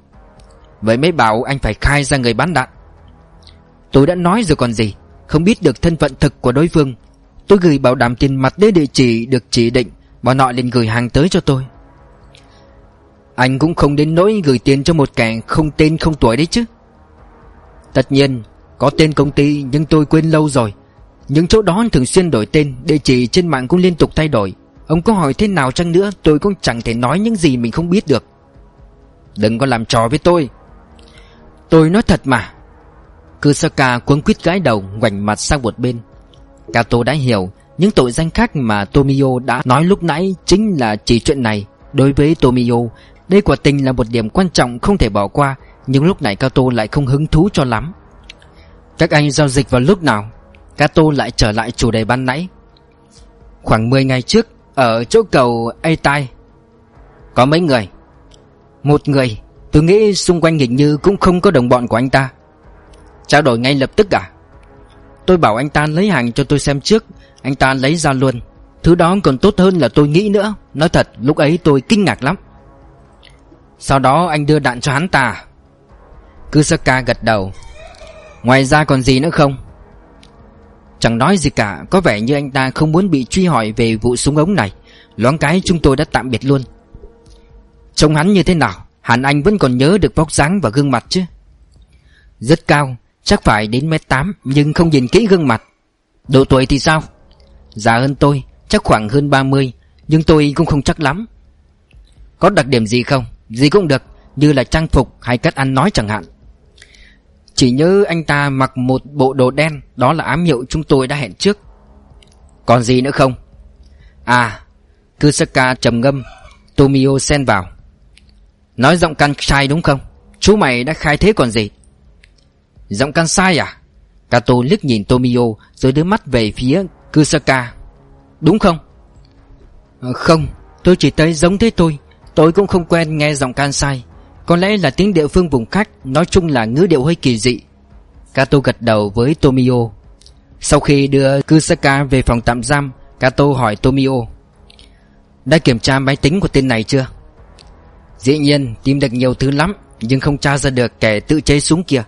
Vậy mới bảo anh phải khai ra người bán đạn. Tôi đã nói rồi còn gì. Không biết được thân phận thực của đối phương. Tôi gửi bảo đảm tiền mặt đến địa chỉ được chỉ định, Bọn họ liền gửi hàng tới cho tôi. Anh cũng không đến nỗi gửi tiền cho một kẻ không tên không tuổi đấy chứ. Tất nhiên, Có tên công ty nhưng tôi quên lâu rồi. Những chỗ đó thường xuyên đổi tên, Địa chỉ trên mạng cũng liên tục thay đổi. Ông có hỏi thế nào chăng nữa, Tôi cũng chẳng thể nói những gì mình không biết được. Đừng có làm trò với tôi. Tôi nói thật mà. Kusaka cuống quýt gái đầu, Ngoảnh mặt sang một bên. Kato đã hiểu, Những tội danh khác mà Tomio đã nói lúc nãy Chính là chỉ chuyện này. Đối với Tomio, Đây quả tình là một điểm quan trọng không thể bỏ qua, Nhưng lúc này Kato lại không hứng thú cho lắm. Các anh giao dịch vào lúc nào? Kato lại trở lại chủ đề ban nãy. Khoảng 10 ngày trước, Ở chỗ cầu Aitai Có mấy người? Một người, Tôi nghĩ xung quanh hình như cũng không có đồng bọn của anh ta. Trao đổi ngay lập tức à? Tôi bảo anh ta lấy hàng cho tôi xem trước. Anh ta lấy ra luôn. Thứ đó còn tốt hơn là tôi nghĩ nữa. Nói thật, lúc ấy tôi kinh ngạc lắm. Sau đó anh đưa đạn cho hắn ta. Kusaka gật đầu. Ngoài ra còn gì nữa không? Chẳng nói gì cả, Có vẻ như anh ta không muốn bị truy hỏi về vụ súng ống này. Loáng cái chúng tôi đã tạm biệt luôn. Trông hắn như thế nào? Hẳn anh vẫn còn nhớ được vóc dáng và gương mặt chứ? Rất cao. Chắc phải đến mét 8 Nhưng không nhìn kỹ gương mặt. Độ tuổi thì sao? Già hơn tôi, Chắc khoảng hơn 30 Nhưng tôi cũng không chắc lắm. Có đặc điểm gì không? Gì cũng được, Như là trang phục hay cách ăn nói chẳng hạn. Chỉ nhớ anh ta mặc một bộ đồ đen, Đó là ám hiệu chúng tôi đã hẹn trước. Còn gì nữa không? À Kusaka trầm ngâm, Tomio xen vào. Nói giọng can sai đúng không? Chú mày đã khai thế còn gì? Giọng căn sai à? Kato liếc nhìn Tomio, Rồi đưa mắt về phía Kusaka. Đúng không? Ờ, không, Tôi chỉ thấy giống thế thôi. Tôi cũng không quen nghe giọng Kansai Có lẽ là tiếng địa phương vùng khác, Nói chung là ngữ điệu hơi kỳ dị. Kato gật đầu với Tomio. Sau khi đưa Kusaka về phòng tạm giam, Kato hỏi Tomio. Đã kiểm tra máy tính của tên này chưa? Dĩ nhiên, tìm được nhiều thứ lắm, Nhưng không tra ra được kẻ tự chế súng kia.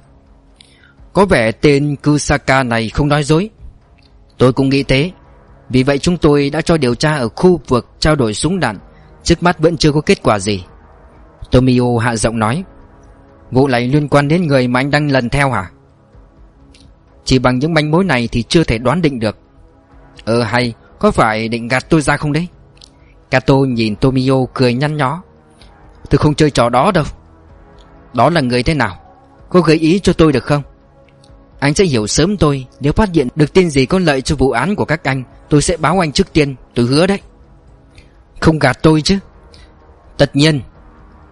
Có vẻ tên Kusaka này không nói dối. Tôi cũng nghĩ thế. Vì vậy chúng tôi đã cho điều tra ở khu vực trao đổi súng đạn. Trước mắt vẫn chưa có kết quả gì. Tomio hạ giọng nói. Vụ này liên quan đến người mà anh đang lần theo hả? Chỉ bằng những manh mối này thì chưa thể đoán định được. Ờ hay, Có phải định gạt tôi ra không đấy? Kato nhìn Tomio cười nhăn nhó. Tôi không chơi trò đó đâu. Đó là người thế nào? Có gợi ý cho tôi được không? Anh sẽ hiểu sớm tôi, Nếu phát hiện được tin gì có lợi cho vụ án của các anh, Tôi sẽ báo anh trước tiên, Tôi hứa đấy. Không gạt tôi chứ. Tất nhiên,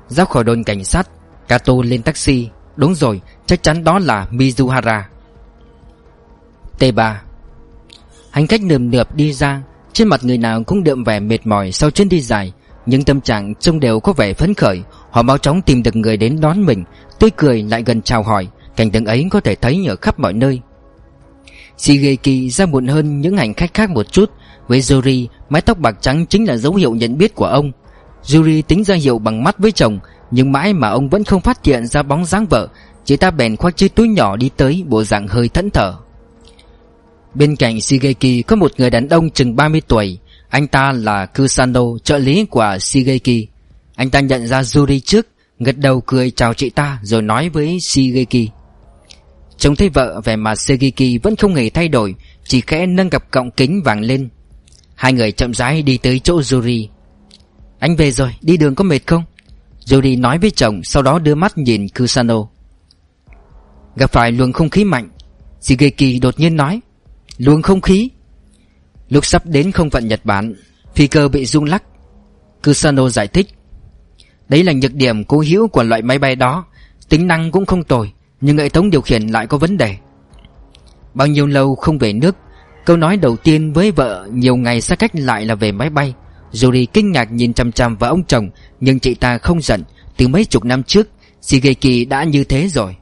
Ra khỏi đồn cảnh sát, Kato lên taxi. Đúng rồi, chắc chắn đó là Mizuhara. T3 Hành khách nườm nượp đi ra, Trên mặt người nào cũng đượm vẻ mệt mỏi sau chuyến đi dài. Nhưng tâm trạng trông đều có vẻ phấn khởi, Họ mau chóng tìm được người đến đón mình. Tươi cười lại gần chào hỏi. Cảnh tượng ấy có thể thấy ở khắp mọi nơi. Shigeki ra muộn hơn những hành khách khác một chút. Với Yuri Mái tóc bạc trắng chính là dấu hiệu nhận biết của ông. Yuri tính ra hiệu bằng mắt với chồng Nhưng mãi mà ông vẫn không phát hiện ra bóng dáng vợ. Chị ta bèn khoác chiếc túi nhỏ đi tới Bộ dạng hơi thẫn thờ. Bên cạnh Shigeki có một người đàn ông chừng 30 tuổi. Anh ta là Kusano, trợ lý của Shigeki. Anh ta nhận ra Yuri trước Gật đầu cười chào chị ta Rồi nói với Shigeki. Trông thấy vợ vẻ mặt Segiki vẫn không hề thay đổi Chỉ khẽ nâng cặp cọng kính vàng lên. Hai người chậm rãi đi tới chỗ Yuri. Anh về rồi, đi đường có mệt không? Yuri nói với chồng Sau đó đưa mắt nhìn Kusano. Gặp phải luồng không khí mạnh Shigeki đột nhiên nói. Luồng không khí? Lúc sắp đến không phận Nhật Bản Phi cơ bị rung lắc Kusano giải thích. Đấy là nhược điểm cố hữu của loại máy bay đó Tính năng cũng không tồi. Nhưng hệ thống điều khiển lại có vấn đề. Bao nhiêu lâu không về nước, Câu nói đầu tiên với vợ Nhiều ngày xa cách lại là về máy bay. Yuri kinh ngạc nhìn chăm chăm vào ông chồng, Nhưng chị ta không giận. Từ mấy chục năm trước, Shigeki đã như thế rồi.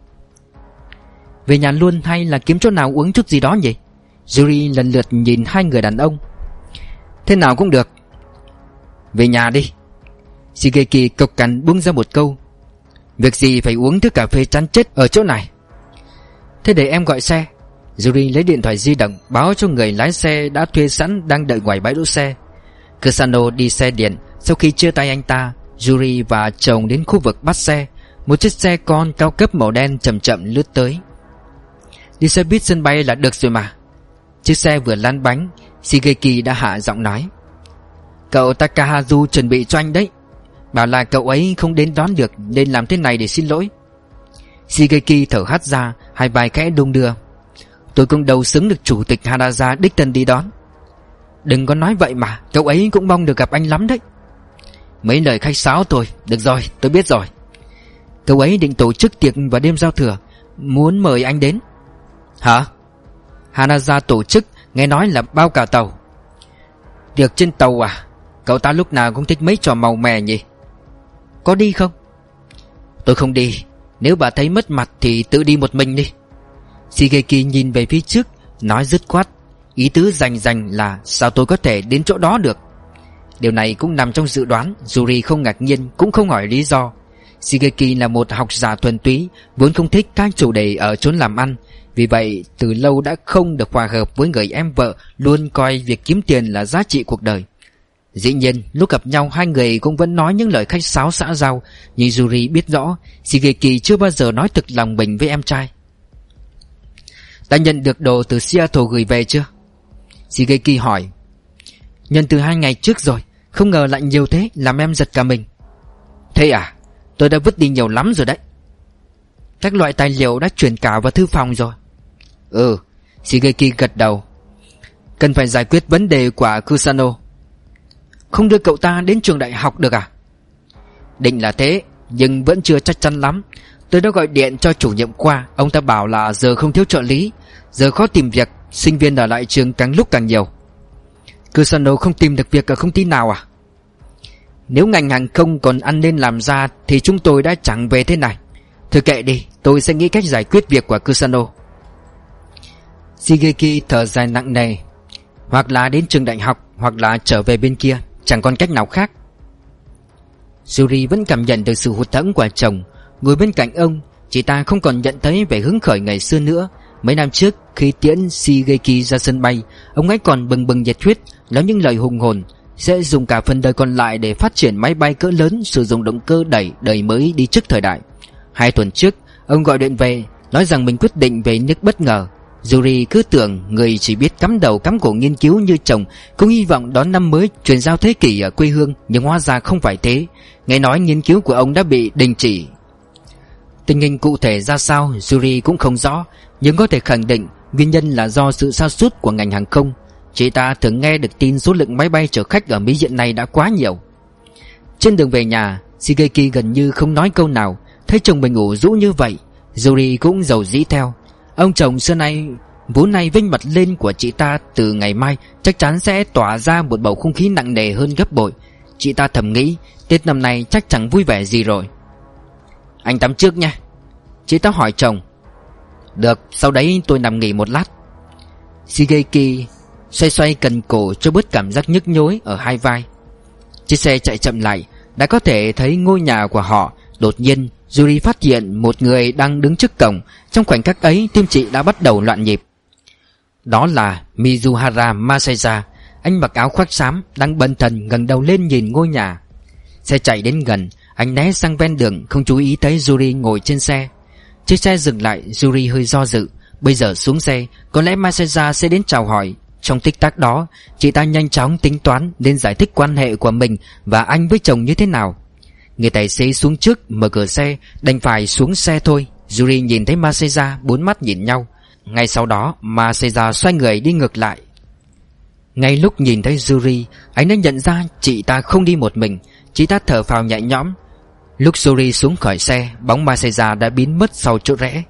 Về nhà luôn hay là kiếm chỗ nào uống chút gì đó nhỉ? Yuri lần lượt nhìn hai người đàn ông. Thế nào cũng được. Về nhà đi. Shigeki cộc cằn buông ra một câu. Việc gì phải uống thứ cà phê chán chết ở chỗ này? Thế để em gọi xe. Yuri lấy điện thoại di động, Báo cho người lái xe đã thuê sẵn Đang đợi ngoài bãi đỗ xe. Kusano đi xe điện. Sau khi chia tay anh ta Yuri và chồng đến khu vực bắt xe. Một chiếc xe con cao cấp màu đen chậm chậm lướt tới. Đi xe buýt sân bay là được rồi mà. Chiếc xe vừa lăn bánh, Shigeki đã hạ giọng nói. Cậu Takahazu chuẩn bị cho anh đấy. Bảo là cậu ấy không đến đón được, Nên làm thế này để xin lỗi. Shigeki thở hắt ra, Hai vai khẽ đung đưa. Tôi cũng đầu xứng được chủ tịch Hadaza đích thân đi đón. Đừng có nói vậy mà, Cậu ấy cũng mong được gặp anh lắm đấy. Mấy lời khách sáo tôi Được rồi, tôi biết rồi. Cậu ấy định tổ chức tiệc vào đêm giao thừa, Muốn mời anh đến. Hả? Hanaza tổ chức, Nghe nói là bao cả tàu. Tiệc trên tàu à? Cậu ta lúc nào cũng thích mấy trò màu mè nhỉ? Có đi không? Tôi không đi. Nếu bà thấy mất mặt thì tự đi một mình đi. Shigeki nhìn về phía trước, Nói dứt khoát. Ý tứ rành rành là sao tôi có thể đến chỗ đó được? Điều này cũng nằm trong dự đoán Yuri không ngạc nhiên, cũng không hỏi lý do. Shigeki là một học giả thuần túy, Vốn không thích các chủ đề ở chốn làm ăn. Vì vậy, từ lâu đã không được hòa hợp với người em vợ, Luôn coi việc kiếm tiền là giá trị cuộc đời. Dĩ nhiên, lúc gặp nhau, hai người cũng vẫn nói những lời khách sáo xã giao, Nhưng Yuri biết rõ, Shigeki chưa bao giờ nói thực lòng mình với em trai. Đã nhận được đồ từ Seattle gửi về chưa? Shigeki hỏi. Nhận từ hai ngày trước rồi, Không ngờ lại nhiều thế, làm em giật cả mình. Thế à Tôi đã vứt đi nhiều lắm rồi đấy. Các loại tài liệu đã chuyển cả vào thư phòng rồi. Ừ Shigeki gật đầu. Cần phải giải quyết vấn đề của Kusano. Không đưa cậu ta đến trường đại học được à? Định là thế, Nhưng vẫn chưa chắc chắn lắm. Tôi đã gọi điện cho chủ nhiệm qua Ông ta bảo là giờ không thiếu trợ lý, Giờ khó tìm việc, Sinh viên ở lại trường càng lúc càng nhiều. Kusano không tìm được việc ở công ty nào à? Nếu ngành hàng không còn ăn nên làm ra Thì chúng tôi đã chẳng về thế này. Thôi kệ đi, Tôi sẽ nghĩ cách giải quyết việc của Kusano. Shigeki thở dài nặng nề, Hoặc là đến trường đại học, Hoặc là trở về bên kia. Chẳng còn cách nào khác. Yuri vẫn cảm nhận được sự hụt thẫn của chồng. Ngồi bên cạnh ông, Chị ta không còn nhận thấy vẻ hứng khởi ngày xưa nữa. Mấy năm trước, khi tiễn Shigeki ra sân bay, Ông ấy còn bừng bừng nhiệt huyết, Nói những lời hùng hồn, Sẽ dùng cả phần đời còn lại để phát triển máy bay cỡ lớn, Sử dụng động cơ đẩy, đời mới đi trước thời đại. Hai tuần trước, Ông gọi điện về, Nói rằng mình quyết định về nước bất ngờ. Yuri cứ tưởng người chỉ biết cắm đầu cắm cổ nghiên cứu như chồng, Cũng hy vọng đón năm mới truyền giao thế kỷ ở quê hương, Nhưng hóa ra không phải thế. Nghe nói nghiên cứu của ông đã bị đình chỉ. Tình hình cụ thể ra sao Yuri cũng không rõ, Nhưng có thể khẳng định Nguyên nhân là do sự sa sút của ngành hàng không. Chị ta thường nghe được tin số lượng máy bay chở khách ở Mỹ diện này đã quá nhiều. Trên đường về nhà, Shigeki gần như không nói câu nào, Thấy chồng mình ngủ rũ như vậy Yuri cũng giàu dĩ theo. Ông chồng xưa nay Vốn nay vinh mặt lên của chị ta từ ngày mai, Chắc chắn sẽ tỏa ra một bầu không khí nặng nề hơn gấp bội. Chị ta thầm nghĩ, Tết năm nay chắc chẳng vui vẻ gì rồi. Anh tắm trước nha. Chị ta hỏi chồng. Được, sau đấy tôi nằm nghỉ một lát. Shigeki Xoay xoay cần cổ cho bớt cảm giác nhức nhối ở hai vai. Chiếc xe chạy chậm lại, Đã có thể thấy ngôi nhà của họ Đột nhiên Yuri phát hiện một người đang đứng trước cổng, Trong khoảnh khắc ấy tim chị đã bắt đầu loạn nhịp. Đó là Mizuhara Maseja Anh mặc áo khoác xám Đang bần thần gần đầu lên nhìn ngôi nhà. Xe chạy đến gần, Anh né sang ven đường, Không chú ý thấy Yuri ngồi trên xe. Chiếc xe dừng lại, Yuri hơi do dự. Bây giờ xuống xe, Có lẽ Maseja sẽ đến chào hỏi. Trong tích tắc đó, Chị ta nhanh chóng tính toán, Nên giải thích quan hệ của mình Và anh với chồng như thế nào. Người tài xế xuống trước, mở cửa xe, Đành phải xuống xe thôi. Yuri nhìn thấy Maseja bốn mắt nhìn nhau. Ngay sau đó Maseja xoay người đi ngược lại. Ngay lúc nhìn thấy Yuri Anh đã nhận ra chị ta không đi một mình, Chị ta thở phào nhẹ nhõm. Lúc Yuri xuống khỏi xe, Bóng Maseja đã biến mất sau chỗ rẽ.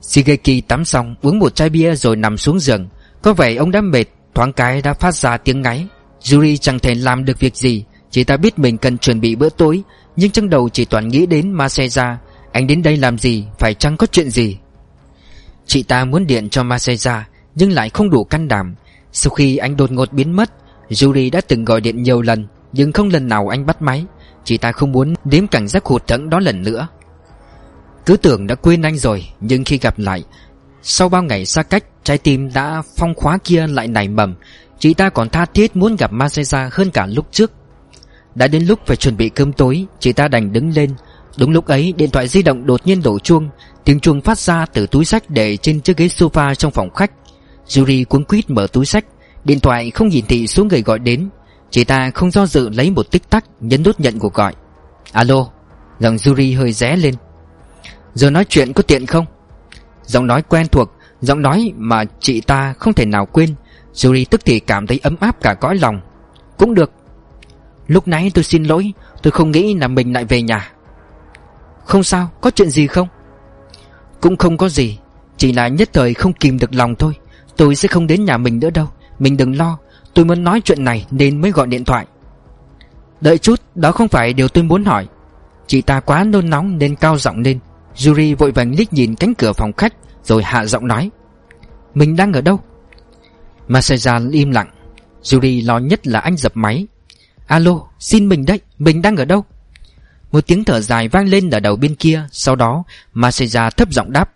Shigeki tắm xong, Uống một chai bia rồi nằm xuống giường. Có vẻ ông đã mệt, Thoáng cái đã phát ra tiếng ngáy. Yuri chẳng thể làm được việc gì. Chị ta biết mình cần chuẩn bị bữa tối, Nhưng trong đầu chỉ toàn nghĩ đến Maseja Anh đến đây làm gì, Phải chăng có chuyện gì? Chị ta muốn điện cho Maseja Nhưng lại không đủ can đảm. Sau khi anh đột ngột biến mất, Yuri đã từng gọi điện nhiều lần, Nhưng không lần nào anh bắt máy. Chị ta không muốn đếm cảm giác hụt thẫn đó lần nữa. Cứ tưởng đã quên anh rồi, Nhưng khi gặp lại, Sau bao ngày xa cách, Trái tim đã phong khóa kia lại nảy mầm. Chị ta còn tha thiết muốn gặp Maseja hơn cả lúc trước đã đến lúc phải chuẩn bị cơm tối, Chị ta đành đứng lên. Đúng lúc ấy, điện thoại di động đột nhiên đổ chuông. Tiếng chuông phát ra từ túi sách để trên chiếc ghế sofa trong phòng khách. Yuri cuốn quýt mở túi sách. Điện thoại không nhìn thị số người gọi đến. Chị ta không do dự lấy một tích tắc Nhấn nút nhận cuộc gọi. Alo, Giọng Yuri hơi ré lên. Giờ nói chuyện có tiện không? Giọng nói quen thuộc, Giọng nói mà chị ta không thể nào quên. Yuri tức thì cảm thấy ấm áp cả cõi lòng. Cũng được. Lúc nãy tôi xin lỗi, Tôi không nghĩ là mình lại về nhà. Không sao, có chuyện gì không? Cũng không có gì, Chỉ là nhất thời không kìm được lòng thôi. Tôi sẽ không đến nhà mình nữa đâu, Mình đừng lo. Tôi muốn nói chuyện này nên mới gọi điện thoại. Đợi chút, Đó không phải điều tôi muốn hỏi. Chị ta quá nôn nóng nên cao giọng lên. Yuri vội vàng liếc nhìn cánh cửa phòng khách, Rồi hạ giọng nói. Mình đang ở đâu? Masaya im lặng. Yuri lo nhất là anh dập máy. Alo, xin mình đấy, Mình đang ở đâu? Một tiếng thở dài vang lên ở đầu bên kia, Sau đó Masaya thấp giọng đáp.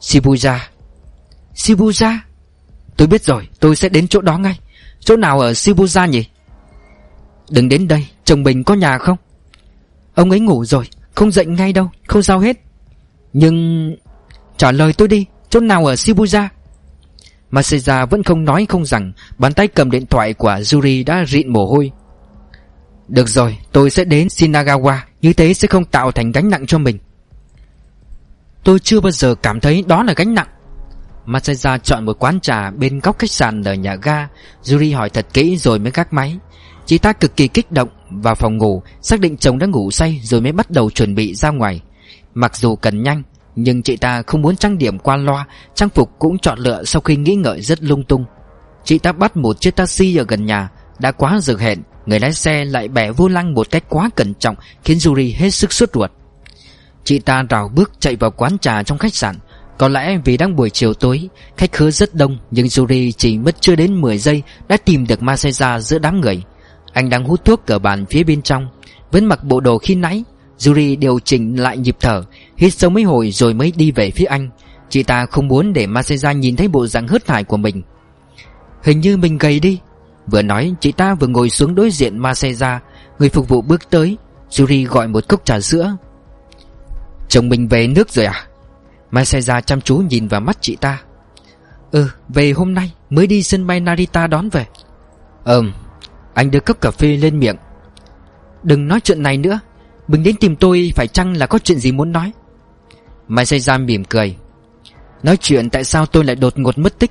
Shibuya. Shibuya? Tôi biết rồi, tôi sẽ đến chỗ đó ngay. Chỗ nào ở Shibuya nhỉ? Đừng đến đây, Chồng mình có nhà không? Ông ấy ngủ rồi, Không dậy ngay đâu, Không sao hết. Nhưng Trả lời tôi đi, Chỗ nào ở Shibuya? Maseja vẫn không nói không rằng, Bàn tay cầm điện thoại của Yuri đã rịn mồ hôi. Được rồi, Tôi sẽ đến Shinagawa, Như thế sẽ không tạo thành gánh nặng cho mình. Tôi chưa bao giờ cảm thấy đó là gánh nặng. Maseja chọn một quán trà bên góc khách sạn ở nhà ga. Yuri hỏi thật kỹ rồi mới gác máy. Chị ta cực kỳ kích động, Vào phòng ngủ, Xác định chồng đã ngủ say Rồi mới bắt đầu chuẩn bị ra ngoài. Mặc dù cần nhanh nhưng chị ta không muốn trang điểm qua loa, Trang phục cũng chọn lựa sau khi nghĩ ngợi rất lung tung. Chị ta bắt một chiếc taxi ở gần nhà, Đã quá giờ hẹn, Người lái xe lại bẻ vô lăng một cách quá cẩn trọng, Khiến Yuri hết sức sốt ruột. Chị ta rào bước chạy vào quán trà trong khách sạn. Có lẽ vì đang buổi chiều tối, Khách khứa rất đông, Nhưng Yuri chỉ mất chưa đến 10 giây Đã tìm được Masaya giữa đám người. Anh đang hút thuốc ở bàn phía bên trong, Vẫn mặc bộ đồ khi nãy Yuri điều chỉnh lại nhịp thở, Hít sâu mấy hồi rồi mới đi về phía anh. Chị ta không muốn để Maseja nhìn thấy bộ dạng hớt hải của mình. Hình như mình gầy đi. Vừa nói, chị ta vừa ngồi xuống đối diện Maseja Người phục vụ bước tới Yuri gọi một cốc trà sữa. Chồng mình về nước rồi à? Maseja chăm chú nhìn vào mắt chị ta. Ừ về hôm nay, Mới đi sân bay Narita đón về. Ừm, anh đưa cốc cà phê lên miệng. Đừng nói chuyện này nữa bình đến tìm tôi phải chăng là có chuyện gì muốn nói? Mai xây ra mỉm cười. Nói chuyện tại sao tôi lại đột ngột mất tích?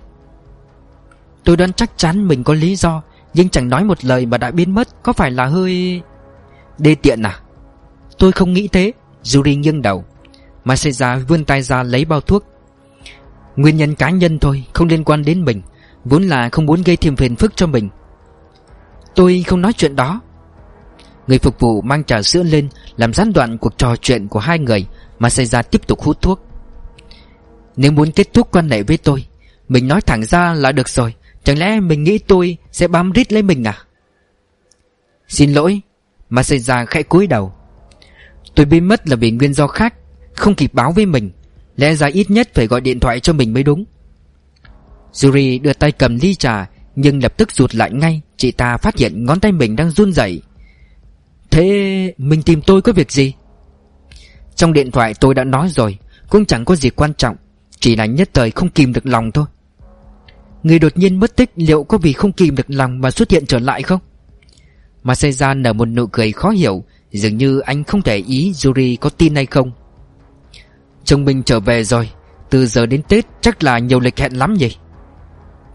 Tôi đoán chắc chắn mình có lý do, Nhưng chẳng nói một lời mà đã biến mất, Có phải là hơi... Đê tiện à? Tôi không nghĩ thế Yuri nghiêng đầu. Mai xây ra vươn tay ra lấy bao thuốc. Nguyên nhân cá nhân thôi, Không liên quan đến mình, Vốn là không muốn gây thêm phiền phức cho mình. Tôi không nói chuyện đó. Người phục vụ mang trà sữa lên, Làm gián đoạn cuộc trò chuyện của hai người Mà xảy ra tiếp tục hút thuốc. Nếu muốn kết thúc quan hệ với tôi, Mình nói thẳng ra là được rồi, Chẳng lẽ mình nghĩ tôi sẽ bám rít lấy mình à? Xin lỗi, Mà xảy ra khẽ cúi đầu. Tôi biến mất là vì nguyên do khác, Không kịp báo với mình, Lẽ ra ít nhất phải gọi điện thoại cho mình mới đúng. Yuri đưa tay cầm ly trà, nhưng lập tức rụt lại ngay, Chị ta phát hiện ngón tay mình đang run rẩy. Thế mình tìm tôi có việc gì? Trong điện thoại tôi đã nói rồi, Cũng chẳng có gì quan trọng, Chỉ là nhất thời không kìm được lòng thôi. Người đột nhiên mất tích Liệu có vì không kìm được lòng mà xuất hiện trở lại không? Mà xây ra nở một nụ cười khó hiểu, Dường như anh không thể ý Yuri có tin hay không. Chồng mình trở về rồi, Từ giờ đến Tết chắc là nhiều lịch hẹn lắm nhỉ?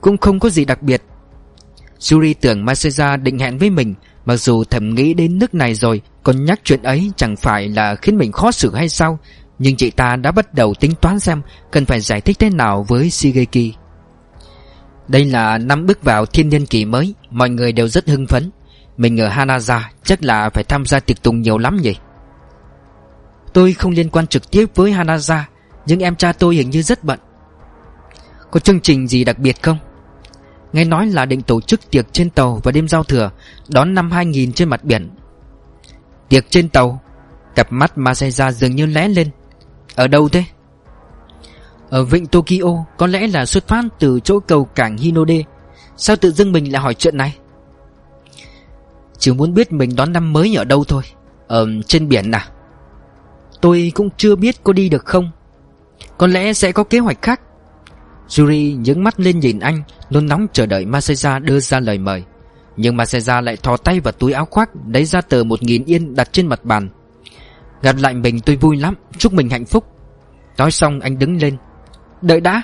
Cũng không có gì đặc biệt. Yuri tưởng Maseja định hẹn với mình Mặc dù thầm nghĩ đến nước này rồi, Còn nhắc chuyện ấy chẳng phải là khiến mình khó xử hay sao? Nhưng chị ta đã bắt đầu tính toán xem Cần phải giải thích thế nào với Shigeki. Đây là năm bước vào thiên niên kỳ mới, Mọi người đều rất hưng phấn. Mình ở Hanaza, chắc là phải tham gia tiệc tùng nhiều lắm nhỉ? Tôi không liên quan trực tiếp với Hanaza, Nhưng em cha tôi hình như rất bận. Có chương trình gì đặc biệt không? Nghe nói là định tổ chức tiệc trên tàu vào đêm giao thừa, Đón năm 2000 trên mặt biển Tiệc trên tàu, Cặp mắt Masaya dường như lẽ lên Ở đâu thế? Ở vịnh Tokyo, Có lẽ là xuất phát từ chỗ cầu cảng Hinode Sao tự dưng mình lại hỏi chuyện này? Chỉ muốn biết mình đón năm mới ở đâu thôi Ở trên biển à? Tôi cũng chưa biết có đi được không Có lẽ sẽ có kế hoạch khác Yuri nhướng mắt lên nhìn anh, Nôn nóng chờ đợi Masaya đưa ra lời mời. Nhưng Masaya lại thò tay vào túi áo khoác, Lấy ra tờ một nghìn yên đặt trên mặt bàn. Gặp lại mình tôi vui lắm, Chúc mình hạnh phúc. Nói xong anh đứng lên. Đợi đã.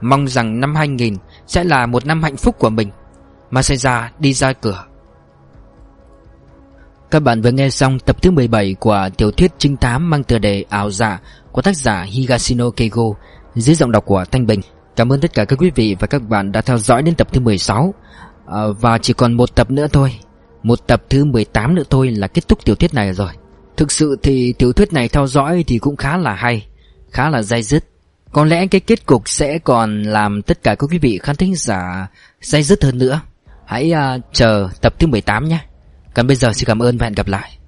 Mong rằng năm 2000 sẽ là một năm hạnh phúc của mình. Masaya đi ra cửa. Các bạn vừa nghe xong tập thứ 17 của tiểu thuyết trinh thám mang tựa đề ảo dạ của tác giả Higashino Keigo dưới giọng đọc của Thanh Bình. Cảm ơn tất cả các quý vị và các bạn đã theo dõi đến tập thứ 16 à, ờ, Và chỉ còn một tập nữa thôi. Một tập thứ 18 nữa thôi là kết thúc tiểu thuyết này rồi. Thực sự thì tiểu thuyết này theo dõi thì cũng khá là hay Khá là dai dứt. Có lẽ cái kết cục sẽ còn làm tất cả các quý vị khán thính giả dai dứt hơn nữa. Hãy uh, chờ tập thứ 18 nhé. Còn bây giờ xin cảm ơn và hẹn gặp lại.